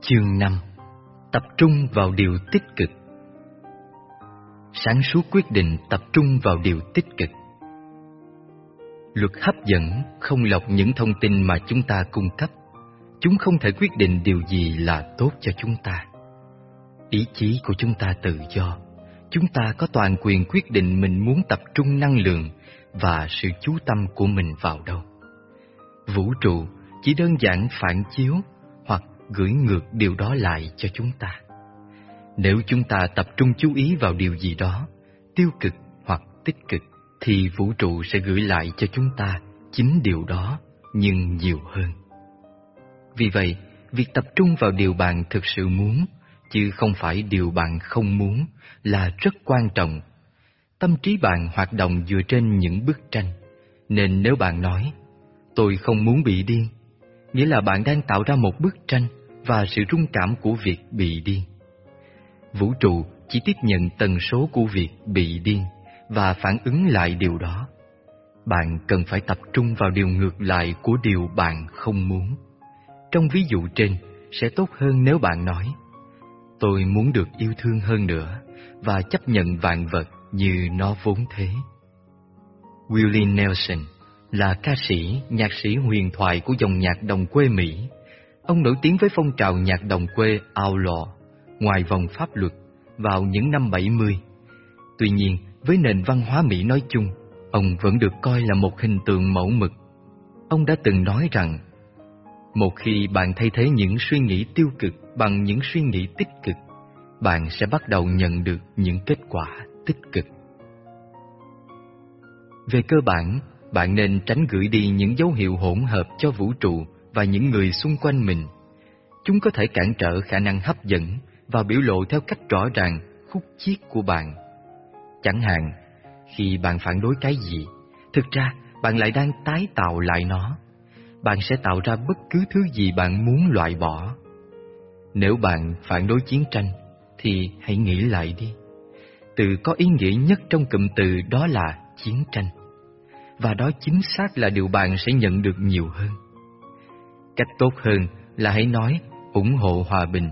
Chương 5 Tập trung vào điều tích cực. Sáng suốt quyết định tập trung vào điều tích cực. Luật hấp dẫn không lọc những thông tin mà chúng ta cung cấp. Chúng không thể quyết định điều gì là tốt cho chúng ta. Ý chí của chúng ta tự do. Chúng ta có toàn quyền quyết định mình muốn tập trung năng lượng Và sự chú tâm của mình vào đâu. Vũ trụ chỉ đơn giản phản chiếu gửi ngược điều đó lại cho chúng ta. Nếu chúng ta tập trung chú ý vào điều gì đó, tiêu cực hoặc tích cực, thì vũ trụ sẽ gửi lại cho chúng ta chính điều đó, nhưng nhiều hơn. Vì vậy, việc tập trung vào điều bạn thực sự muốn, chứ không phải điều bạn không muốn, là rất quan trọng. Tâm trí bạn hoạt động dựa trên những bức tranh, nên nếu bạn nói, tôi không muốn bị điên, nghĩa là bạn đang tạo ra một bức tranh và sự rung cảm của việc bị điên. Vũ trụ chỉ tiếp nhận tần số của việc bị điên và phản ứng lại điều đó. Bạn cần phải tập trung vào điều ngược lại của điều bạn không muốn. Trong ví dụ trên, sẽ tốt hơn nếu bạn nói Tôi muốn được yêu thương hơn nữa và chấp nhận vạn vật như nó vốn thế. Willie Nelson là ca sĩ, nhạc sĩ huyền thoại của dòng nhạc đồng quê Mỹ Ông nổi tiếng với phong trào nhạc đồng quê outlaw, ngoài vòng pháp luật, vào những năm 70. Tuy nhiên, với nền văn hóa Mỹ nói chung, ông vẫn được coi là một hình tượng mẫu mực. Ông đã từng nói rằng, một khi bạn thay thế những suy nghĩ tiêu cực bằng những suy nghĩ tích cực, bạn sẽ bắt đầu nhận được những kết quả tích cực. Về cơ bản, bạn nên tránh gửi đi những dấu hiệu hỗn hợp cho vũ trụ và những người xung quanh mình. Chúng có thể cản trở khả năng hấp dẫn và biểu lộ theo cách rõ ràng khúc chiết của bạn. Chẳng hạn, khi bạn phản đối cái gì, thực ra bạn lại đang tái tạo lại nó. Bạn sẽ tạo ra bất cứ thứ gì bạn muốn loại bỏ. Nếu bạn phản đối chiến tranh, thì hãy nghĩ lại đi. Từ có ý nghĩa nhất trong cụm từ đó là chiến tranh. Và đó chính xác là điều bạn sẽ nhận được nhiều hơn. Cách tốt hơn là hãy nói ủng hộ hòa bình.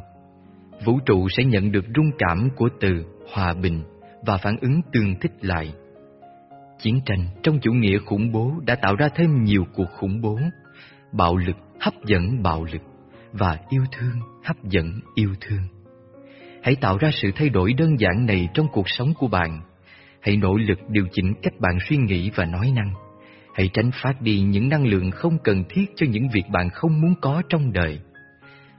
Vũ trụ sẽ nhận được rung cảm của từ hòa bình và phản ứng tương thích lại. Chiến tranh trong chủ nghĩa khủng bố đã tạo ra thêm nhiều cuộc khủng bố, bạo lực hấp dẫn bạo lực và yêu thương hấp dẫn yêu thương. Hãy tạo ra sự thay đổi đơn giản này trong cuộc sống của bạn. Hãy nỗ lực điều chỉnh cách bạn suy nghĩ và nói năng Hãy tránh phát đi những năng lượng không cần thiết cho những việc bạn không muốn có trong đời.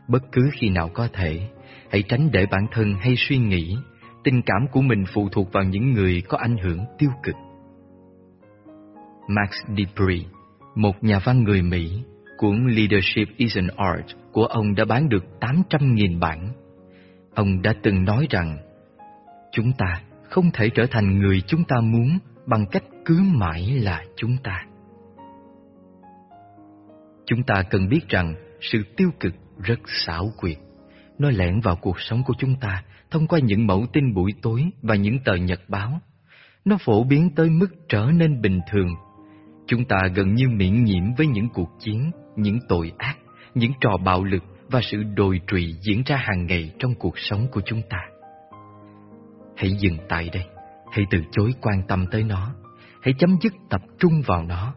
Bất cứ khi nào có thể, hãy tránh để bản thân hay suy nghĩ, tình cảm của mình phụ thuộc vào những người có ảnh hưởng tiêu cực. Max Debris, một nhà văn người Mỹ, cuốn Leadership is an Art của ông đã bán được 800.000 bản. Ông đã từng nói rằng, chúng ta không thể trở thành người chúng ta muốn bằng cách cứ mãi là chúng ta. Chúng ta cần biết rằng sự tiêu cực rất xảo quyệt. Nó lẻn vào cuộc sống của chúng ta thông qua những mẫu tin buổi tối và những tờ nhật báo. Nó phổ biến tới mức trở nên bình thường. Chúng ta gần như miễn nhiễm với những cuộc chiến, những tội ác, những trò bạo lực và sự đồi trụy diễn ra hàng ngày trong cuộc sống của chúng ta. Hãy dừng tại đây, hãy từ chối quan tâm tới nó, hãy chấm dứt tập trung vào nó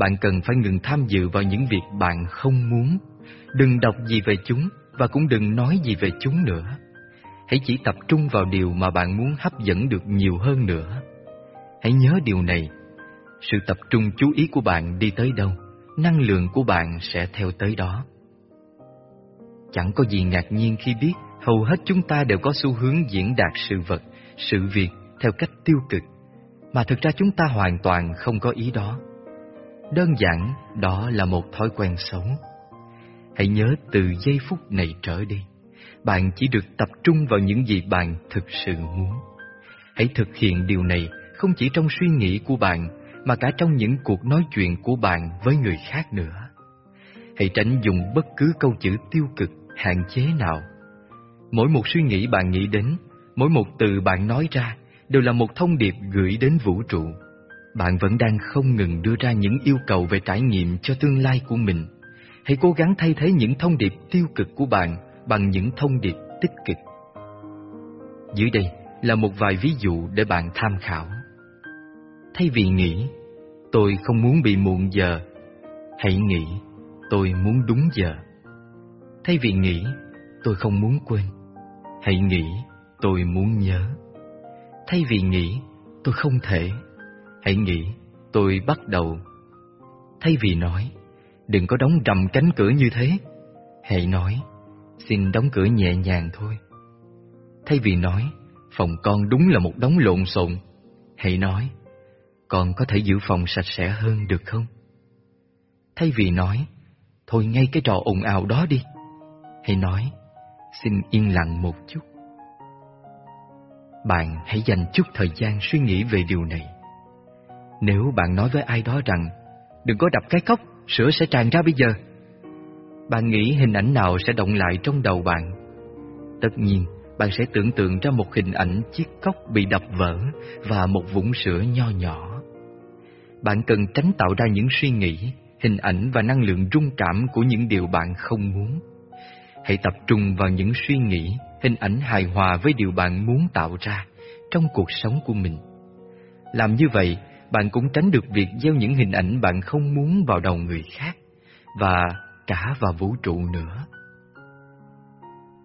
bạn cần phải ngừng tham dự vào những việc bạn không muốn. Đừng đọc gì về chúng và cũng đừng nói gì về chúng nữa. Hãy chỉ tập trung vào điều mà bạn muốn hấp dẫn được nhiều hơn nữa. Hãy nhớ điều này. Sự tập trung chú ý của bạn đi tới đâu, năng lượng của bạn sẽ theo tới đó. Chẳng có gì ngạc nhiên khi biết hầu hết chúng ta đều có xu hướng diễn đạt sự vật, sự việc theo cách tiêu cực, mà thực ra chúng ta hoàn toàn không có ý đó. Đơn giản, đó là một thói quen xấu. Hãy nhớ từ giây phút này trở đi, bạn chỉ được tập trung vào những gì bạn thực sự muốn. Hãy thực hiện điều này không chỉ trong suy nghĩ của bạn, mà cả trong những cuộc nói chuyện của bạn với người khác nữa. Hãy tránh dùng bất cứ câu chữ tiêu cực, hạn chế nào. Mỗi một suy nghĩ bạn nghĩ đến, mỗi một từ bạn nói ra đều là một thông điệp gửi đến vũ trụ bạn vẫn đang không ngừng đưa ra những yêu cầu về trải nghiệm cho tương lai của mình. Hãy cố gắng thay thế những thông điệp tiêu cực của bạn bằng những thông điệp tích cực. Dưới đây là một vài ví dụ để bạn tham khảo. Thay vì nghĩ, tôi không muốn bị muộn giờ, hãy nghĩ, tôi muốn đúng giờ. Thay vì nghĩ, tôi không muốn quên, hãy nghĩ, tôi muốn nhớ. Thay vì nghĩ, tôi không thể, hãy nghĩ, tôi bắt đầu. Thay vì nói, đừng có đóng rầm cánh cửa như thế, hãy nói, xin đóng cửa nhẹ nhàng thôi. Thay vì nói, phòng con đúng là một đống lộn xộn, hãy nói, con có thể giữ phòng sạch sẽ hơn được không? Thay vì nói, thôi ngay cái trò ồn ào đó đi, hãy nói, xin yên lặng một chút. Bạn hãy dành chút thời gian suy nghĩ về điều này. Nếu bạn nói với ai đó rằng, đừng có đập cái cốc, sữa sẽ tràn ra bây giờ. Bạn nghĩ hình ảnh nào sẽ động lại trong đầu bạn? Tất nhiên, bạn sẽ tưởng tượng ra một hình ảnh chiếc cốc bị đập vỡ và một vũng sữa nho nhỏ. Bạn cần tránh tạo ra những suy nghĩ, hình ảnh và năng lượng rung cảm của những điều bạn không muốn. Hãy tập trung vào những suy nghĩ, hình ảnh hài hòa với điều bạn muốn tạo ra trong cuộc sống của mình. Làm như vậy, bạn cũng tránh được việc gieo những hình ảnh bạn không muốn vào đầu người khác và cả vào vũ trụ nữa.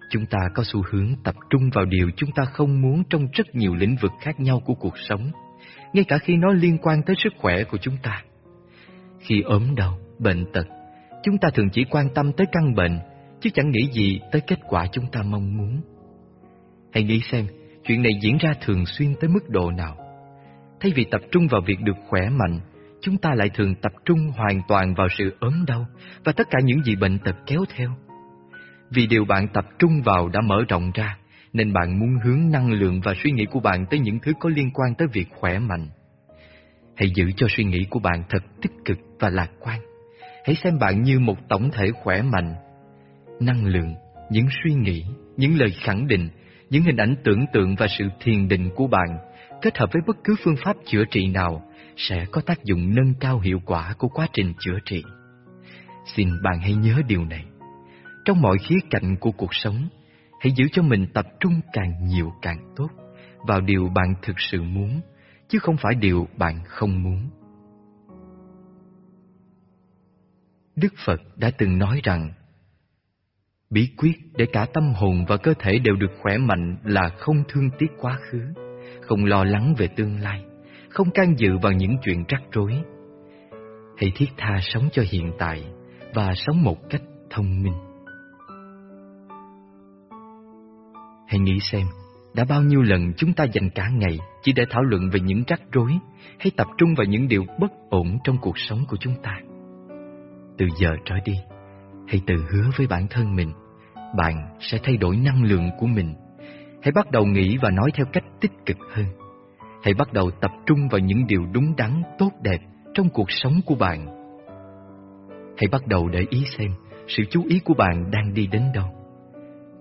Chúng ta có xu hướng tập trung vào điều chúng ta không muốn trong rất nhiều lĩnh vực khác nhau của cuộc sống, ngay cả khi nó liên quan tới sức khỏe của chúng ta. Khi ốm đau, bệnh tật, chúng ta thường chỉ quan tâm tới căn bệnh, chứ chẳng nghĩ gì tới kết quả chúng ta mong muốn. Hãy nghĩ xem, chuyện này diễn ra thường xuyên tới mức độ nào. Thay vì tập trung vào việc được khỏe mạnh, chúng ta lại thường tập trung hoàn toàn vào sự ốm đau và tất cả những gì bệnh tật kéo theo. Vì điều bạn tập trung vào đã mở rộng ra, nên bạn muốn hướng năng lượng và suy nghĩ của bạn tới những thứ có liên quan tới việc khỏe mạnh. Hãy giữ cho suy nghĩ của bạn thật tích cực và lạc quan. Hãy xem bạn như một tổng thể khỏe mạnh. Năng lượng, những suy nghĩ, những lời khẳng định, những hình ảnh tưởng tượng và sự thiền định của bạn kết hợp với bất cứ phương pháp chữa trị nào sẽ có tác dụng nâng cao hiệu quả của quá trình chữa trị. Xin bạn hãy nhớ điều này. Trong mọi khía cạnh của cuộc sống, hãy giữ cho mình tập trung càng nhiều càng tốt vào điều bạn thực sự muốn, chứ không phải điều bạn không muốn. Đức Phật đã từng nói rằng Bí quyết để cả tâm hồn và cơ thể đều được khỏe mạnh là không thương tiếc quá khứ, không lo lắng về tương lai, không can dự vào những chuyện rắc rối. Hãy thiết tha sống cho hiện tại và sống một cách thông minh. Hãy nghĩ xem, đã bao nhiêu lần chúng ta dành cả ngày chỉ để thảo luận về những rắc rối hay tập trung vào những điều bất ổn trong cuộc sống của chúng ta. Từ giờ trở đi, hãy tự hứa với bản thân mình, bạn sẽ thay đổi năng lượng của mình. Hãy bắt đầu nghĩ và nói theo cách tích cực hơn. Hãy bắt đầu tập trung vào những điều đúng đắn, tốt đẹp trong cuộc sống của bạn. Hãy bắt đầu để ý xem sự chú ý của bạn đang đi đến đâu.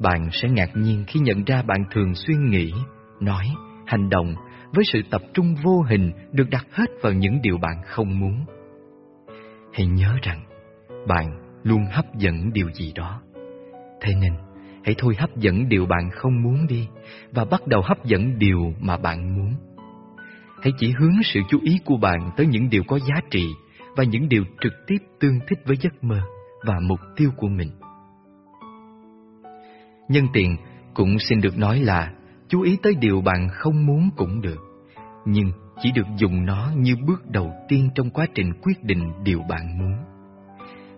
Bạn sẽ ngạc nhiên khi nhận ra bạn thường xuyên nghĩ, nói, hành động với sự tập trung vô hình được đặt hết vào những điều bạn không muốn. Hãy nhớ rằng, bạn luôn hấp dẫn điều gì đó. Thế nên, hãy thôi hấp dẫn điều bạn không muốn đi và bắt đầu hấp dẫn điều mà bạn muốn. Hãy chỉ hướng sự chú ý của bạn tới những điều có giá trị và những điều trực tiếp tương thích với giấc mơ và mục tiêu của mình. Nhân tiện, cũng xin được nói là chú ý tới điều bạn không muốn cũng được, nhưng chỉ được dùng nó như bước đầu tiên trong quá trình quyết định điều bạn muốn.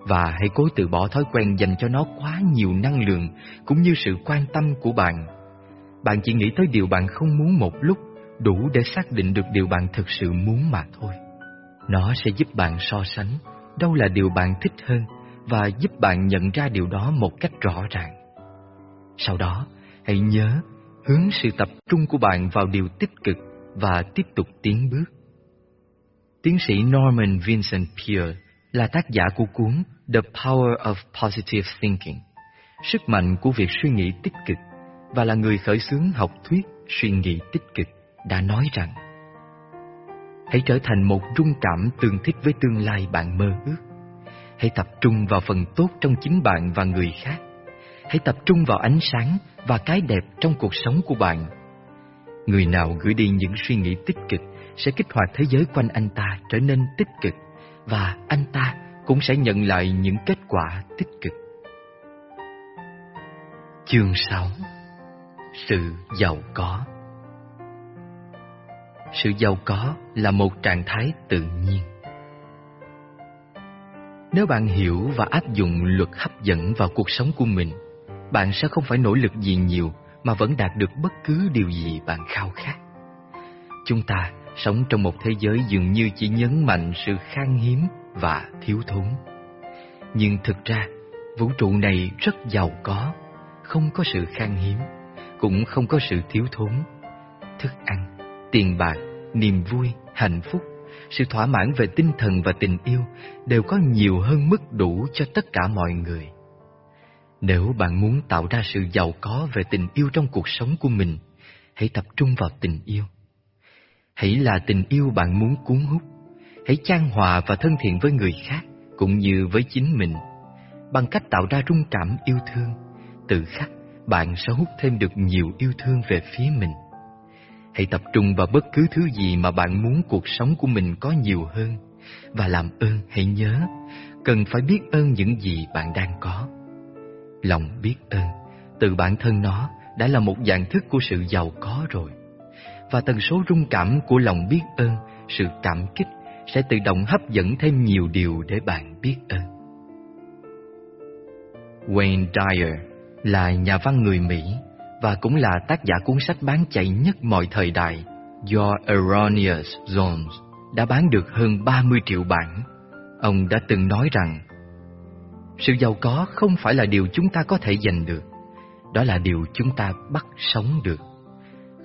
Và hãy cố từ bỏ thói quen dành cho nó quá nhiều năng lượng cũng như sự quan tâm của bạn. Bạn chỉ nghĩ tới điều bạn không muốn một lúc đủ để xác định được điều bạn thực sự muốn mà thôi. Nó sẽ giúp bạn so sánh đâu là điều bạn thích hơn và giúp bạn nhận ra điều đó một cách rõ ràng. Sau đó, hãy nhớ hướng sự tập trung của bạn vào điều tích cực và tiếp tục tiến bước. Tiến sĩ Norman Vincent Peale là tác giả của cuốn The Power of Positive Thinking, sức mạnh của việc suy nghĩ tích cực và là người khởi xướng học thuyết suy nghĩ tích cực đã nói rằng Hãy trở thành một rung cảm tương thích với tương lai bạn mơ ước. Hãy tập trung vào phần tốt trong chính bạn và người khác hãy tập trung vào ánh sáng và cái đẹp trong cuộc sống của bạn. Người nào gửi đi những suy nghĩ tích cực sẽ kích hoạt thế giới quanh anh ta trở nên tích cực và anh ta cũng sẽ nhận lại những kết quả tích cực. Chương 6 Sự giàu có Sự giàu có là một trạng thái tự nhiên. Nếu bạn hiểu và áp dụng luật hấp dẫn vào cuộc sống của mình, bạn sẽ không phải nỗ lực gì nhiều mà vẫn đạt được bất cứ điều gì bạn khao khát. Chúng ta sống trong một thế giới dường như chỉ nhấn mạnh sự khan hiếm và thiếu thốn. Nhưng thực ra, vũ trụ này rất giàu có, không có sự khan hiếm, cũng không có sự thiếu thốn. Thức ăn, tiền bạc, niềm vui, hạnh phúc, sự thỏa mãn về tinh thần và tình yêu đều có nhiều hơn mức đủ cho tất cả mọi người. Nếu bạn muốn tạo ra sự giàu có về tình yêu trong cuộc sống của mình, hãy tập trung vào tình yêu. Hãy là tình yêu bạn muốn cuốn hút. Hãy chan hòa và thân thiện với người khác cũng như với chính mình. Bằng cách tạo ra rung cảm yêu thương, tự khắc bạn sẽ hút thêm được nhiều yêu thương về phía mình. Hãy tập trung vào bất cứ thứ gì mà bạn muốn cuộc sống của mình có nhiều hơn và làm ơn hãy nhớ, cần phải biết ơn những gì bạn đang có. Lòng biết ơn từ bản thân nó đã là một dạng thức của sự giàu có rồi. Và tần số rung cảm của lòng biết ơn, sự cảm kích sẽ tự động hấp dẫn thêm nhiều điều để bạn biết ơn. Wayne Dyer là nhà văn người Mỹ và cũng là tác giả cuốn sách bán chạy nhất mọi thời đại Your Erroneous Zones đã bán được hơn 30 triệu bản. Ông đã từng nói rằng sự giàu có không phải là điều chúng ta có thể giành được, đó là điều chúng ta bắt sống được.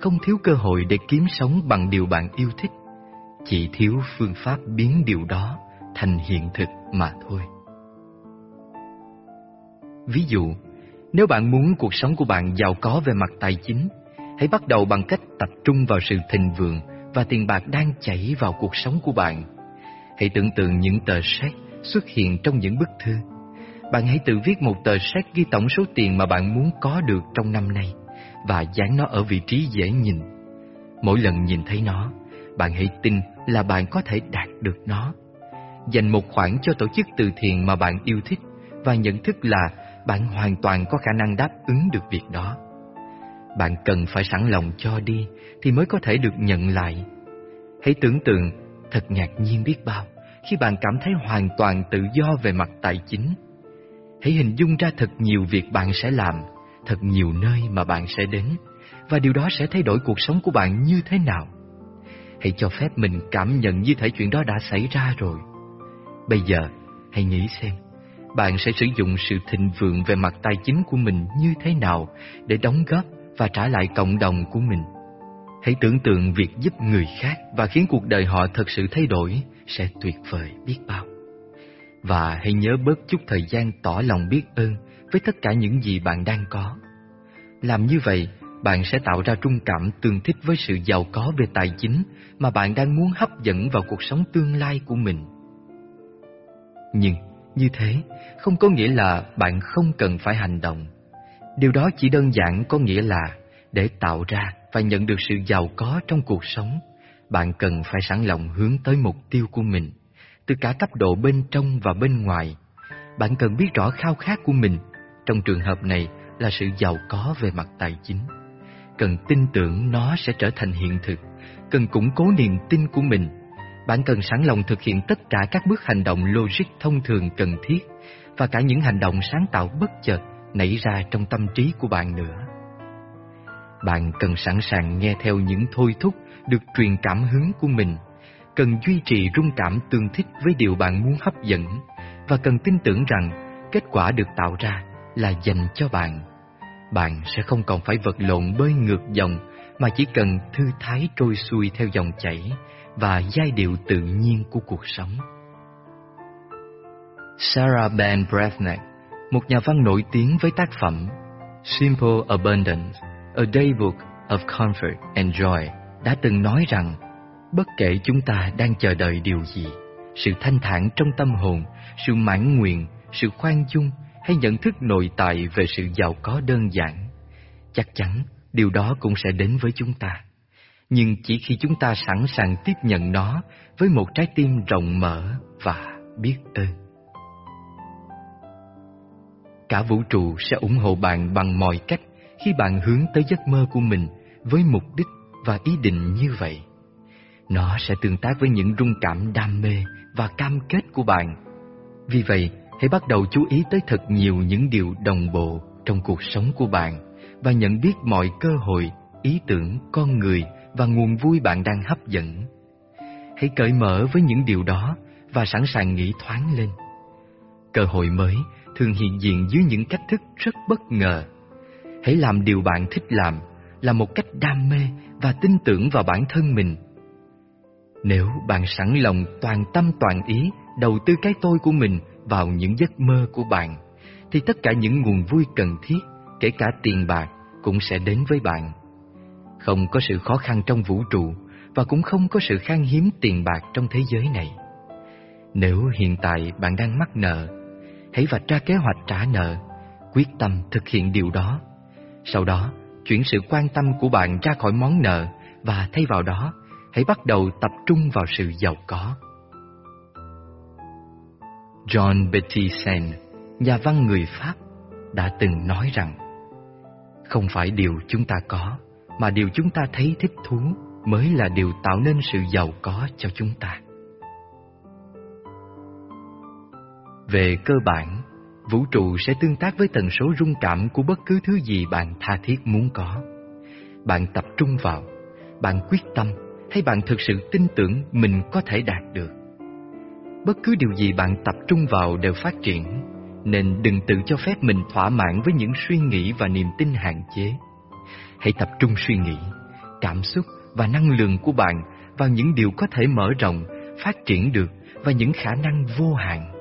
Không thiếu cơ hội để kiếm sống bằng điều bạn yêu thích, chỉ thiếu phương pháp biến điều đó thành hiện thực mà thôi. Ví dụ, nếu bạn muốn cuộc sống của bạn giàu có về mặt tài chính, hãy bắt đầu bằng cách tập trung vào sự thịnh vượng và tiền bạc đang chảy vào cuộc sống của bạn. Hãy tưởng tượng những tờ séc xuất hiện trong những bức thư bạn hãy tự viết một tờ séc ghi tổng số tiền mà bạn muốn có được trong năm nay và dán nó ở vị trí dễ nhìn. Mỗi lần nhìn thấy nó, bạn hãy tin là bạn có thể đạt được nó. Dành một khoản cho tổ chức từ thiện mà bạn yêu thích và nhận thức là bạn hoàn toàn có khả năng đáp ứng được việc đó. Bạn cần phải sẵn lòng cho đi thì mới có thể được nhận lại. Hãy tưởng tượng thật ngạc nhiên biết bao khi bạn cảm thấy hoàn toàn tự do về mặt tài chính Hãy hình dung ra thật nhiều việc bạn sẽ làm, thật nhiều nơi mà bạn sẽ đến, và điều đó sẽ thay đổi cuộc sống của bạn như thế nào. Hãy cho phép mình cảm nhận như thể chuyện đó đã xảy ra rồi. Bây giờ, hãy nghĩ xem, bạn sẽ sử dụng sự thịnh vượng về mặt tài chính của mình như thế nào để đóng góp và trả lại cộng đồng của mình. Hãy tưởng tượng việc giúp người khác và khiến cuộc đời họ thật sự thay đổi sẽ tuyệt vời biết bao. Và hãy nhớ bớt chút thời gian tỏ lòng biết ơn với tất cả những gì bạn đang có. Làm như vậy, bạn sẽ tạo ra trung cảm tương thích với sự giàu có về tài chính mà bạn đang muốn hấp dẫn vào cuộc sống tương lai của mình. Nhưng, như thế, không có nghĩa là bạn không cần phải hành động. Điều đó chỉ đơn giản có nghĩa là để tạo ra và nhận được sự giàu có trong cuộc sống, bạn cần phải sẵn lòng hướng tới mục tiêu của mình từ cả cấp độ bên trong và bên ngoài. Bạn cần biết rõ khao khát của mình, trong trường hợp này là sự giàu có về mặt tài chính. Cần tin tưởng nó sẽ trở thành hiện thực, cần củng cố niềm tin của mình. Bạn cần sẵn lòng thực hiện tất cả các bước hành động logic thông thường cần thiết và cả những hành động sáng tạo bất chợt nảy ra trong tâm trí của bạn nữa. Bạn cần sẵn sàng nghe theo những thôi thúc được truyền cảm hứng của mình cần duy trì rung cảm tương thích với điều bạn muốn hấp dẫn và cần tin tưởng rằng kết quả được tạo ra là dành cho bạn. Bạn sẽ không còn phải vật lộn bơi ngược dòng mà chỉ cần thư thái trôi xuôi theo dòng chảy và giai điệu tự nhiên của cuộc sống. Sarah Ben Bresnik, một nhà văn nổi tiếng với tác phẩm Simple Abundance, A Daybook of Comfort and Joy, đã từng nói rằng Bất kể chúng ta đang chờ đợi điều gì, sự thanh thản trong tâm hồn, sự mãn nguyện, sự khoan dung, hay nhận thức nội tại về sự giàu có đơn giản, chắc chắn điều đó cũng sẽ đến với chúng ta. Nhưng chỉ khi chúng ta sẵn sàng tiếp nhận nó với một trái tim rộng mở và biết ơn. Cả vũ trụ sẽ ủng hộ bạn bằng mọi cách khi bạn hướng tới giấc mơ của mình với mục đích và ý định như vậy. Nó sẽ tương tác với những rung cảm đam mê và cam kết của bạn. Vì vậy, hãy bắt đầu chú ý tới thật nhiều những điều đồng bộ trong cuộc sống của bạn và nhận biết mọi cơ hội, ý tưởng, con người và nguồn vui bạn đang hấp dẫn. Hãy cởi mở với những điều đó và sẵn sàng nghĩ thoáng lên. Cơ hội mới thường hiện diện dưới những cách thức rất bất ngờ. Hãy làm điều bạn thích làm là một cách đam mê và tin tưởng vào bản thân mình. Nếu bạn sẵn lòng toàn tâm toàn ý đầu tư cái tôi của mình vào những giấc mơ của bạn, thì tất cả những nguồn vui cần thiết, kể cả tiền bạc, cũng sẽ đến với bạn. Không có sự khó khăn trong vũ trụ và cũng không có sự khan hiếm tiền bạc trong thế giới này. Nếu hiện tại bạn đang mắc nợ, hãy vạch ra kế hoạch trả nợ, quyết tâm thực hiện điều đó. Sau đó, chuyển sự quan tâm của bạn ra khỏi món nợ và thay vào đó, hãy bắt đầu tập trung vào sự giàu có. John Bautista, nhà văn người Pháp, đã từng nói rằng không phải điều chúng ta có, mà điều chúng ta thấy thích thú mới là điều tạo nên sự giàu có cho chúng ta. Về cơ bản, vũ trụ sẽ tương tác với tần số rung cảm của bất cứ thứ gì bạn tha thiết muốn có. Bạn tập trung vào, bạn quyết tâm hay bạn thực sự tin tưởng mình có thể đạt được. Bất cứ điều gì bạn tập trung vào đều phát triển, nên đừng tự cho phép mình thỏa mãn với những suy nghĩ và niềm tin hạn chế. Hãy tập trung suy nghĩ, cảm xúc và năng lượng của bạn vào những điều có thể mở rộng, phát triển được và những khả năng vô hạn.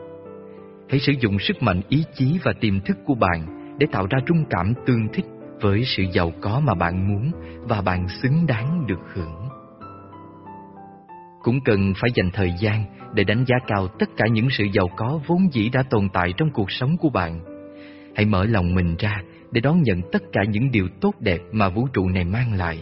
Hãy sử dụng sức mạnh ý chí và tiềm thức của bạn để tạo ra trung cảm tương thích với sự giàu có mà bạn muốn và bạn xứng đáng được hưởng. Cũng cần phải dành thời gian để đánh giá cao tất cả những sự giàu có vốn dĩ đã tồn tại trong cuộc sống của bạn. Hãy mở lòng mình ra để đón nhận tất cả những điều tốt đẹp mà vũ trụ này mang lại.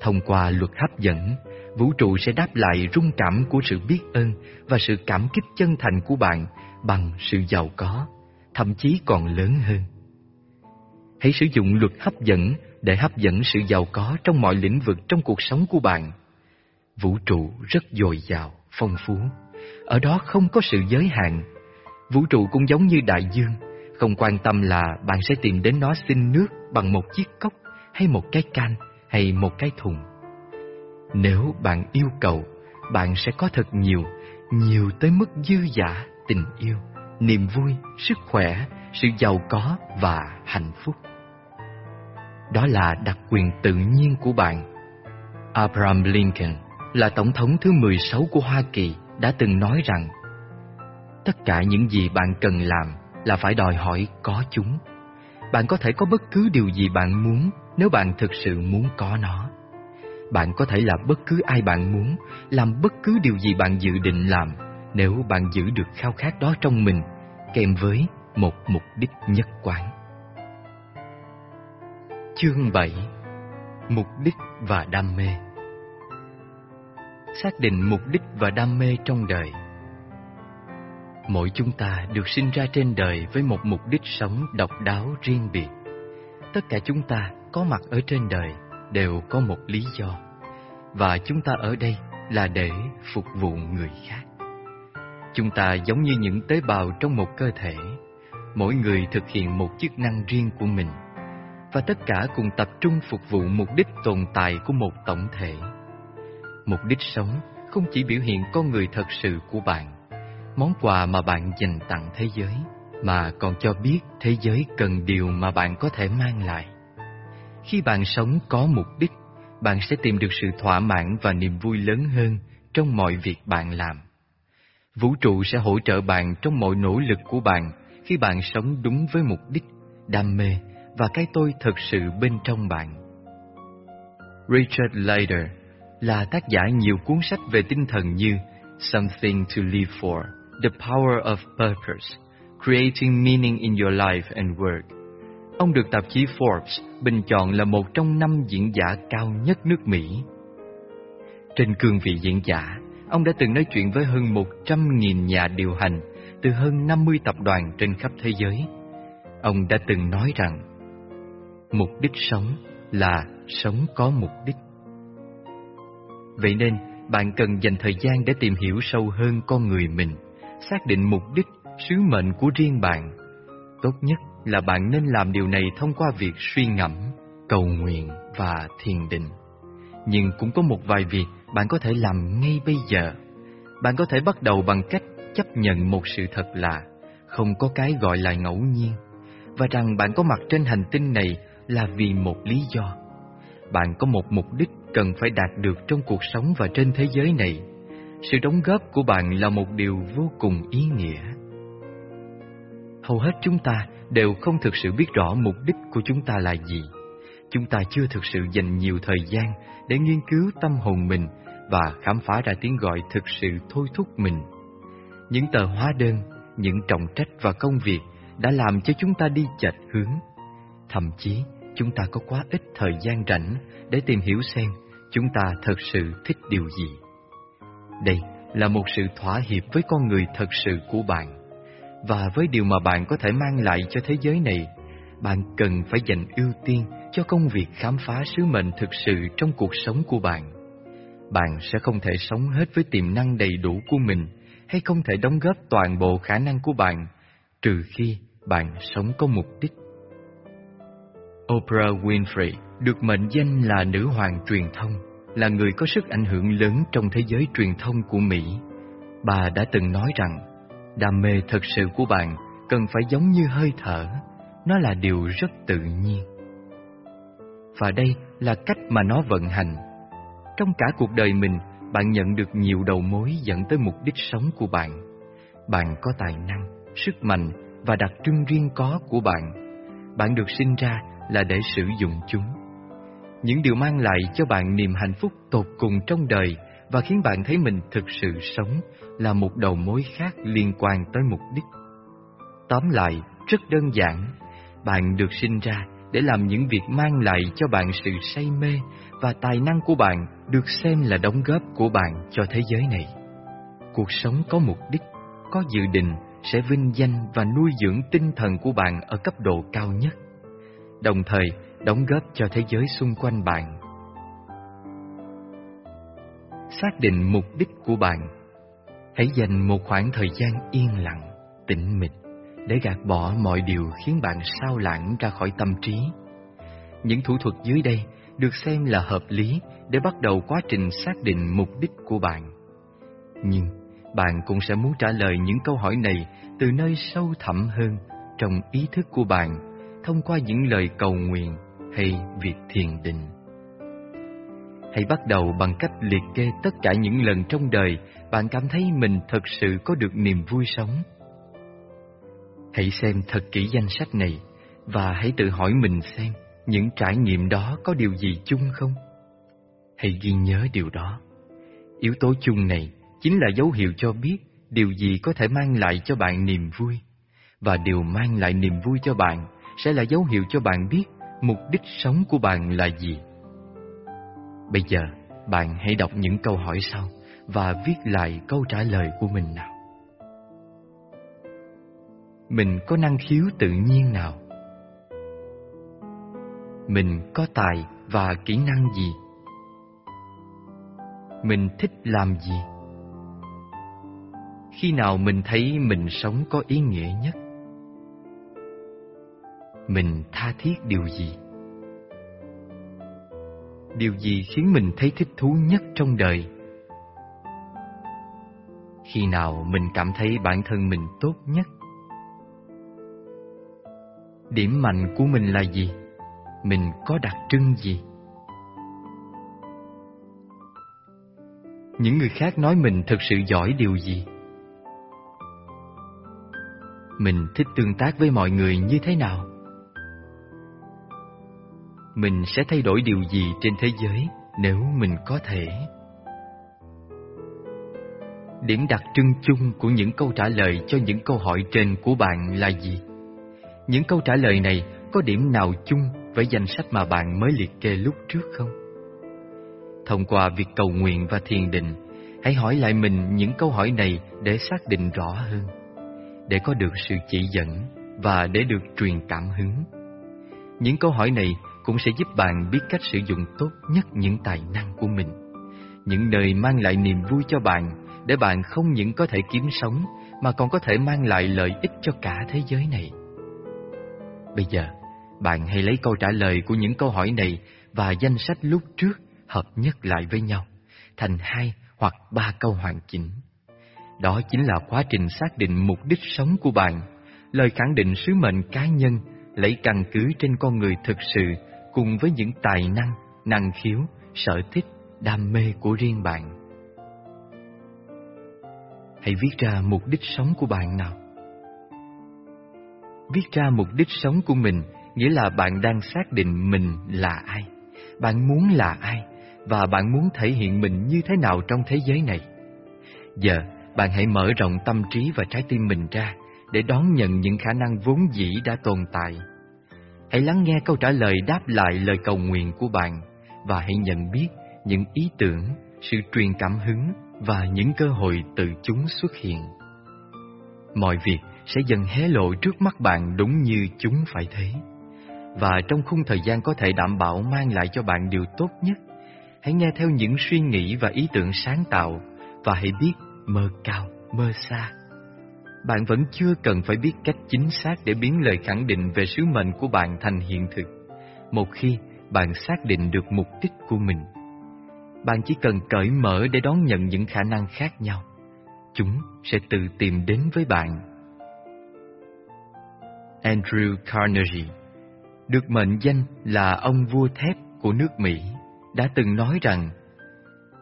Thông qua luật hấp dẫn, vũ trụ sẽ đáp lại rung cảm của sự biết ơn và sự cảm kích chân thành của bạn bằng sự giàu có, thậm chí còn lớn hơn. Hãy sử dụng luật hấp dẫn để hấp dẫn sự giàu có trong mọi lĩnh vực trong cuộc sống của bạn. Vũ trụ rất dồi dào, phong phú. Ở đó không có sự giới hạn. Vũ trụ cũng giống như đại dương, không quan tâm là bạn sẽ tìm đến nó xin nước bằng một chiếc cốc hay một cái can hay một cái thùng. Nếu bạn yêu cầu, bạn sẽ có thật nhiều, nhiều tới mức dư giả tình yêu, niềm vui, sức khỏe, sự giàu có và hạnh phúc. Đó là đặc quyền tự nhiên của bạn. Abraham Lincoln là tổng thống thứ 16 của Hoa Kỳ đã từng nói rằng tất cả những gì bạn cần làm là phải đòi hỏi có chúng. Bạn có thể có bất cứ điều gì bạn muốn nếu bạn thực sự muốn có nó. Bạn có thể là bất cứ ai bạn muốn, làm bất cứ điều gì bạn dự định làm nếu bạn giữ được khao khát đó trong mình kèm với một mục đích nhất quán. Chương 7 Mục đích và đam mê Xác định mục đích và đam mê trong đời Mỗi chúng ta được sinh ra trên đời với một mục đích sống độc đáo riêng biệt. Tất cả chúng ta có mặt ở trên đời đều có một lý do. Và chúng ta ở đây là để phục vụ người khác. Chúng ta giống như những tế bào trong một cơ thể, mỗi người thực hiện một chức năng riêng của mình và tất cả cùng tập trung phục vụ mục đích tồn tại của một tổng thể. Mục đích sống không chỉ biểu hiện con người thật sự của bạn, món quà mà bạn dành tặng thế giới, mà còn cho biết thế giới cần điều mà bạn có thể mang lại. Khi bạn sống có mục đích, bạn sẽ tìm được sự thỏa mãn và niềm vui lớn hơn trong mọi việc bạn làm. Vũ trụ sẽ hỗ trợ bạn trong mọi nỗ lực của bạn khi bạn sống đúng với mục đích, đam mê và cái tôi thật sự bên trong bạn. Richard Leider là tác giả nhiều cuốn sách về tinh thần như Something to Live For, The Power of Purpose Creating Meaning in Your Life and Work. Ông được tạp chí Forbes bình chọn là một trong năm diễn giả cao nhất nước Mỹ. Trên cương vị diễn giả, ông đã từng nói chuyện với hơn 100.000 nhà điều hành từ hơn 50 tập đoàn trên khắp thế giới. Ông đã từng nói rằng, mục đích sống là sống có mục đích. Vậy nên, bạn cần dành thời gian để tìm hiểu sâu hơn con người mình, xác định mục đích, sứ mệnh của riêng bạn. Tốt nhất là bạn nên làm điều này thông qua việc suy ngẫm, cầu nguyện và thiền định. Nhưng cũng có một vài việc bạn có thể làm ngay bây giờ. Bạn có thể bắt đầu bằng cách chấp nhận một sự thật là không có cái gọi là ngẫu nhiên và rằng bạn có mặt trên hành tinh này là vì một lý do. Bạn có một mục đích cần phải đạt được trong cuộc sống và trên thế giới này. Sự đóng góp của bạn là một điều vô cùng ý nghĩa. Hầu hết chúng ta đều không thực sự biết rõ mục đích của chúng ta là gì. Chúng ta chưa thực sự dành nhiều thời gian để nghiên cứu tâm hồn mình và khám phá ra tiếng gọi thực sự thôi thúc mình. Những tờ hóa đơn, những trọng trách và công việc đã làm cho chúng ta đi chệch hướng. Thậm chí, chúng ta có quá ít thời gian rảnh để tìm hiểu xem chúng ta thật sự thích điều gì. Đây là một sự thỏa hiệp với con người thật sự của bạn. Và với điều mà bạn có thể mang lại cho thế giới này, bạn cần phải dành ưu tiên cho công việc khám phá sứ mệnh thực sự trong cuộc sống của bạn. Bạn sẽ không thể sống hết với tiềm năng đầy đủ của mình hay không thể đóng góp toàn bộ khả năng của bạn trừ khi bạn sống có mục đích. Oprah Winfrey được mệnh danh là nữ hoàng truyền thông, là người có sức ảnh hưởng lớn trong thế giới truyền thông của Mỹ. Bà đã từng nói rằng, đam mê thật sự của bạn cần phải giống như hơi thở, nó là điều rất tự nhiên. Và đây là cách mà nó vận hành. Trong cả cuộc đời mình, bạn nhận được nhiều đầu mối dẫn tới mục đích sống của bạn. Bạn có tài năng, sức mạnh và đặc trưng riêng có của bạn. Bạn được sinh ra là để sử dụng chúng. Những điều mang lại cho bạn niềm hạnh phúc tột cùng trong đời và khiến bạn thấy mình thực sự sống là một đầu mối khác liên quan tới mục đích. Tóm lại, rất đơn giản, bạn được sinh ra để làm những việc mang lại cho bạn sự say mê và tài năng của bạn được xem là đóng góp của bạn cho thế giới này. Cuộc sống có mục đích, có dự định sẽ vinh danh và nuôi dưỡng tinh thần của bạn ở cấp độ cao nhất, đồng thời đóng góp cho thế giới xung quanh bạn. Xác định mục đích của bạn Hãy dành một khoảng thời gian yên lặng, tĩnh mịch để gạt bỏ mọi điều khiến bạn sao lãng ra khỏi tâm trí. Những thủ thuật dưới đây được xem là hợp lý để bắt đầu quá trình xác định mục đích của bạn. Nhưng bạn cũng sẽ muốn trả lời những câu hỏi này từ nơi sâu thẳm hơn trong ý thức của bạn thông qua những lời cầu nguyện hay việc thiền định. Hãy bắt đầu bằng cách liệt kê tất cả những lần trong đời bạn cảm thấy mình thật sự có được niềm vui sống. Hãy xem thật kỹ danh sách này và hãy tự hỏi mình xem những trải nghiệm đó có điều gì chung không? Hãy ghi nhớ điều đó. Yếu tố chung này chính là dấu hiệu cho biết điều gì có thể mang lại cho bạn niềm vui. Và điều mang lại niềm vui cho bạn sẽ là dấu hiệu cho bạn biết mục đích sống của bạn là gì. Bây giờ, bạn hãy đọc những câu hỏi sau và viết lại câu trả lời của mình nào. Mình có năng khiếu tự nhiên nào? Mình có tài và kỹ năng gì? Mình thích làm gì? Khi nào mình thấy mình sống có ý nghĩa nhất? Mình tha thiết điều gì? Điều gì khiến mình thấy thích thú nhất trong đời? Khi nào mình cảm thấy bản thân mình tốt nhất? Điểm mạnh của mình là gì? Mình có đặc trưng gì? Những người khác nói mình thực sự giỏi điều gì? Mình thích tương tác với mọi người như thế nào? Mình sẽ thay đổi điều gì trên thế giới nếu mình có thể? Điểm đặc trưng chung của những câu trả lời cho những câu hỏi trên của bạn là gì? Những câu trả lời này có điểm nào chung với danh sách mà bạn mới liệt kê lúc trước không? Thông qua việc cầu nguyện và thiền định, hãy hỏi lại mình những câu hỏi này để xác định rõ hơn, để có được sự chỉ dẫn và để được truyền cảm hứng. Những câu hỏi này cũng sẽ giúp bạn biết cách sử dụng tốt nhất những tài năng của mình, những nơi mang lại niềm vui cho bạn để bạn không những có thể kiếm sống mà còn có thể mang lại lợi ích cho cả thế giới này. Bây giờ, bạn hãy lấy câu trả lời của những câu hỏi này và danh sách lúc trước hợp nhất lại với nhau, thành hai hoặc ba câu hoàn chỉnh. Đó chính là quá trình xác định mục đích sống của bạn, lời khẳng định sứ mệnh cá nhân lấy căn cứ trên con người thực sự cùng với những tài năng, năng khiếu, sở thích, đam mê của riêng bạn. Hãy viết ra mục đích sống của bạn nào. Viết ra mục đích sống của mình nghĩa là bạn đang xác định mình là ai, bạn muốn là ai và bạn muốn thể hiện mình như thế nào trong thế giới này. Giờ, bạn hãy mở rộng tâm trí và trái tim mình ra để đón nhận những khả năng vốn dĩ đã tồn tại. Hãy lắng nghe câu trả lời đáp lại lời cầu nguyện của bạn và hãy nhận biết những ý tưởng, sự truyền cảm hứng và những cơ hội tự chúng xuất hiện. Mọi việc sẽ dần hé lộ trước mắt bạn đúng như chúng phải thế. Và trong khung thời gian có thể đảm bảo mang lại cho bạn điều tốt nhất, hãy nghe theo những suy nghĩ và ý tưởng sáng tạo và hãy biết mơ cao, mơ xa. Bạn vẫn chưa cần phải biết cách chính xác để biến lời khẳng định về sứ mệnh của bạn thành hiện thực. Một khi bạn xác định được mục đích của mình, bạn chỉ cần cởi mở để đón nhận những khả năng khác nhau. Chúng sẽ tự tìm đến với bạn. Andrew Carnegie được mệnh danh là ông vua thép của nước Mỹ, đã từng nói rằng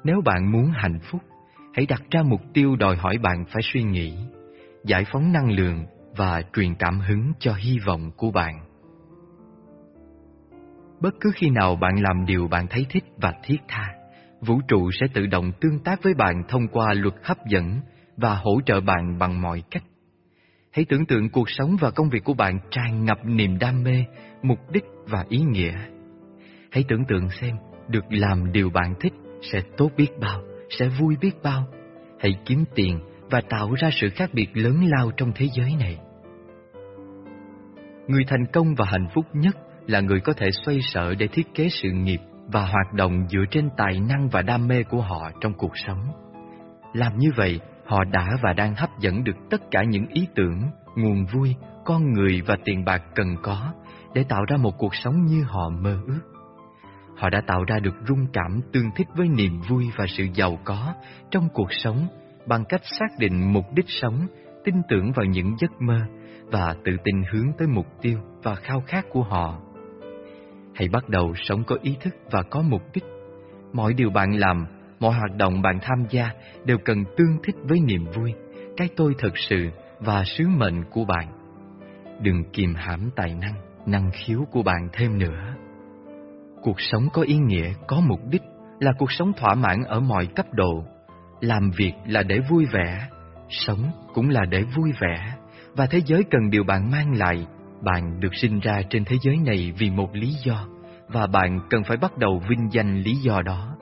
nếu bạn muốn hạnh phúc, hãy đặt ra mục tiêu đòi hỏi bạn phải suy nghĩ, giải phóng năng lượng và truyền cảm hứng cho hy vọng của bạn. Bất cứ khi nào bạn làm điều bạn thấy thích và thiết tha, vũ trụ sẽ tự động tương tác với bạn thông qua luật hấp dẫn và hỗ trợ bạn bằng mọi cách. Hãy tưởng tượng cuộc sống và công việc của bạn tràn ngập niềm đam mê, mục đích và ý nghĩa. Hãy tưởng tượng xem, được làm điều bạn thích sẽ tốt biết bao, sẽ vui biết bao. Hãy kiếm tiền và tạo ra sự khác biệt lớn lao trong thế giới này. Người thành công và hạnh phúc nhất là người có thể xoay sở để thiết kế sự nghiệp và hoạt động dựa trên tài năng và đam mê của họ trong cuộc sống. Làm như vậy, họ đã và đang hấp dẫn được tất cả những ý tưởng, nguồn vui, con người và tiền bạc cần có để tạo ra một cuộc sống như họ mơ ước. Họ đã tạo ra được rung cảm tương thích với niềm vui và sự giàu có trong cuộc sống bằng cách xác định mục đích sống, tin tưởng vào những giấc mơ và tự tin hướng tới mục tiêu và khao khát của họ. Hãy bắt đầu sống có ý thức và có mục đích. Mọi điều bạn làm, mọi hoạt động bạn tham gia đều cần tương thích với niềm vui, cái tôi thật sự và sứ mệnh của bạn. Đừng kìm hãm tài năng, năng khiếu của bạn thêm nữa. Cuộc sống có ý nghĩa, có mục đích là cuộc sống thỏa mãn ở mọi cấp độ. Làm việc là để vui vẻ, sống cũng là để vui vẻ, và thế giới cần điều bạn mang lại bạn được sinh ra trên thế giới này vì một lý do và bạn cần phải bắt đầu vinh danh lý do đó.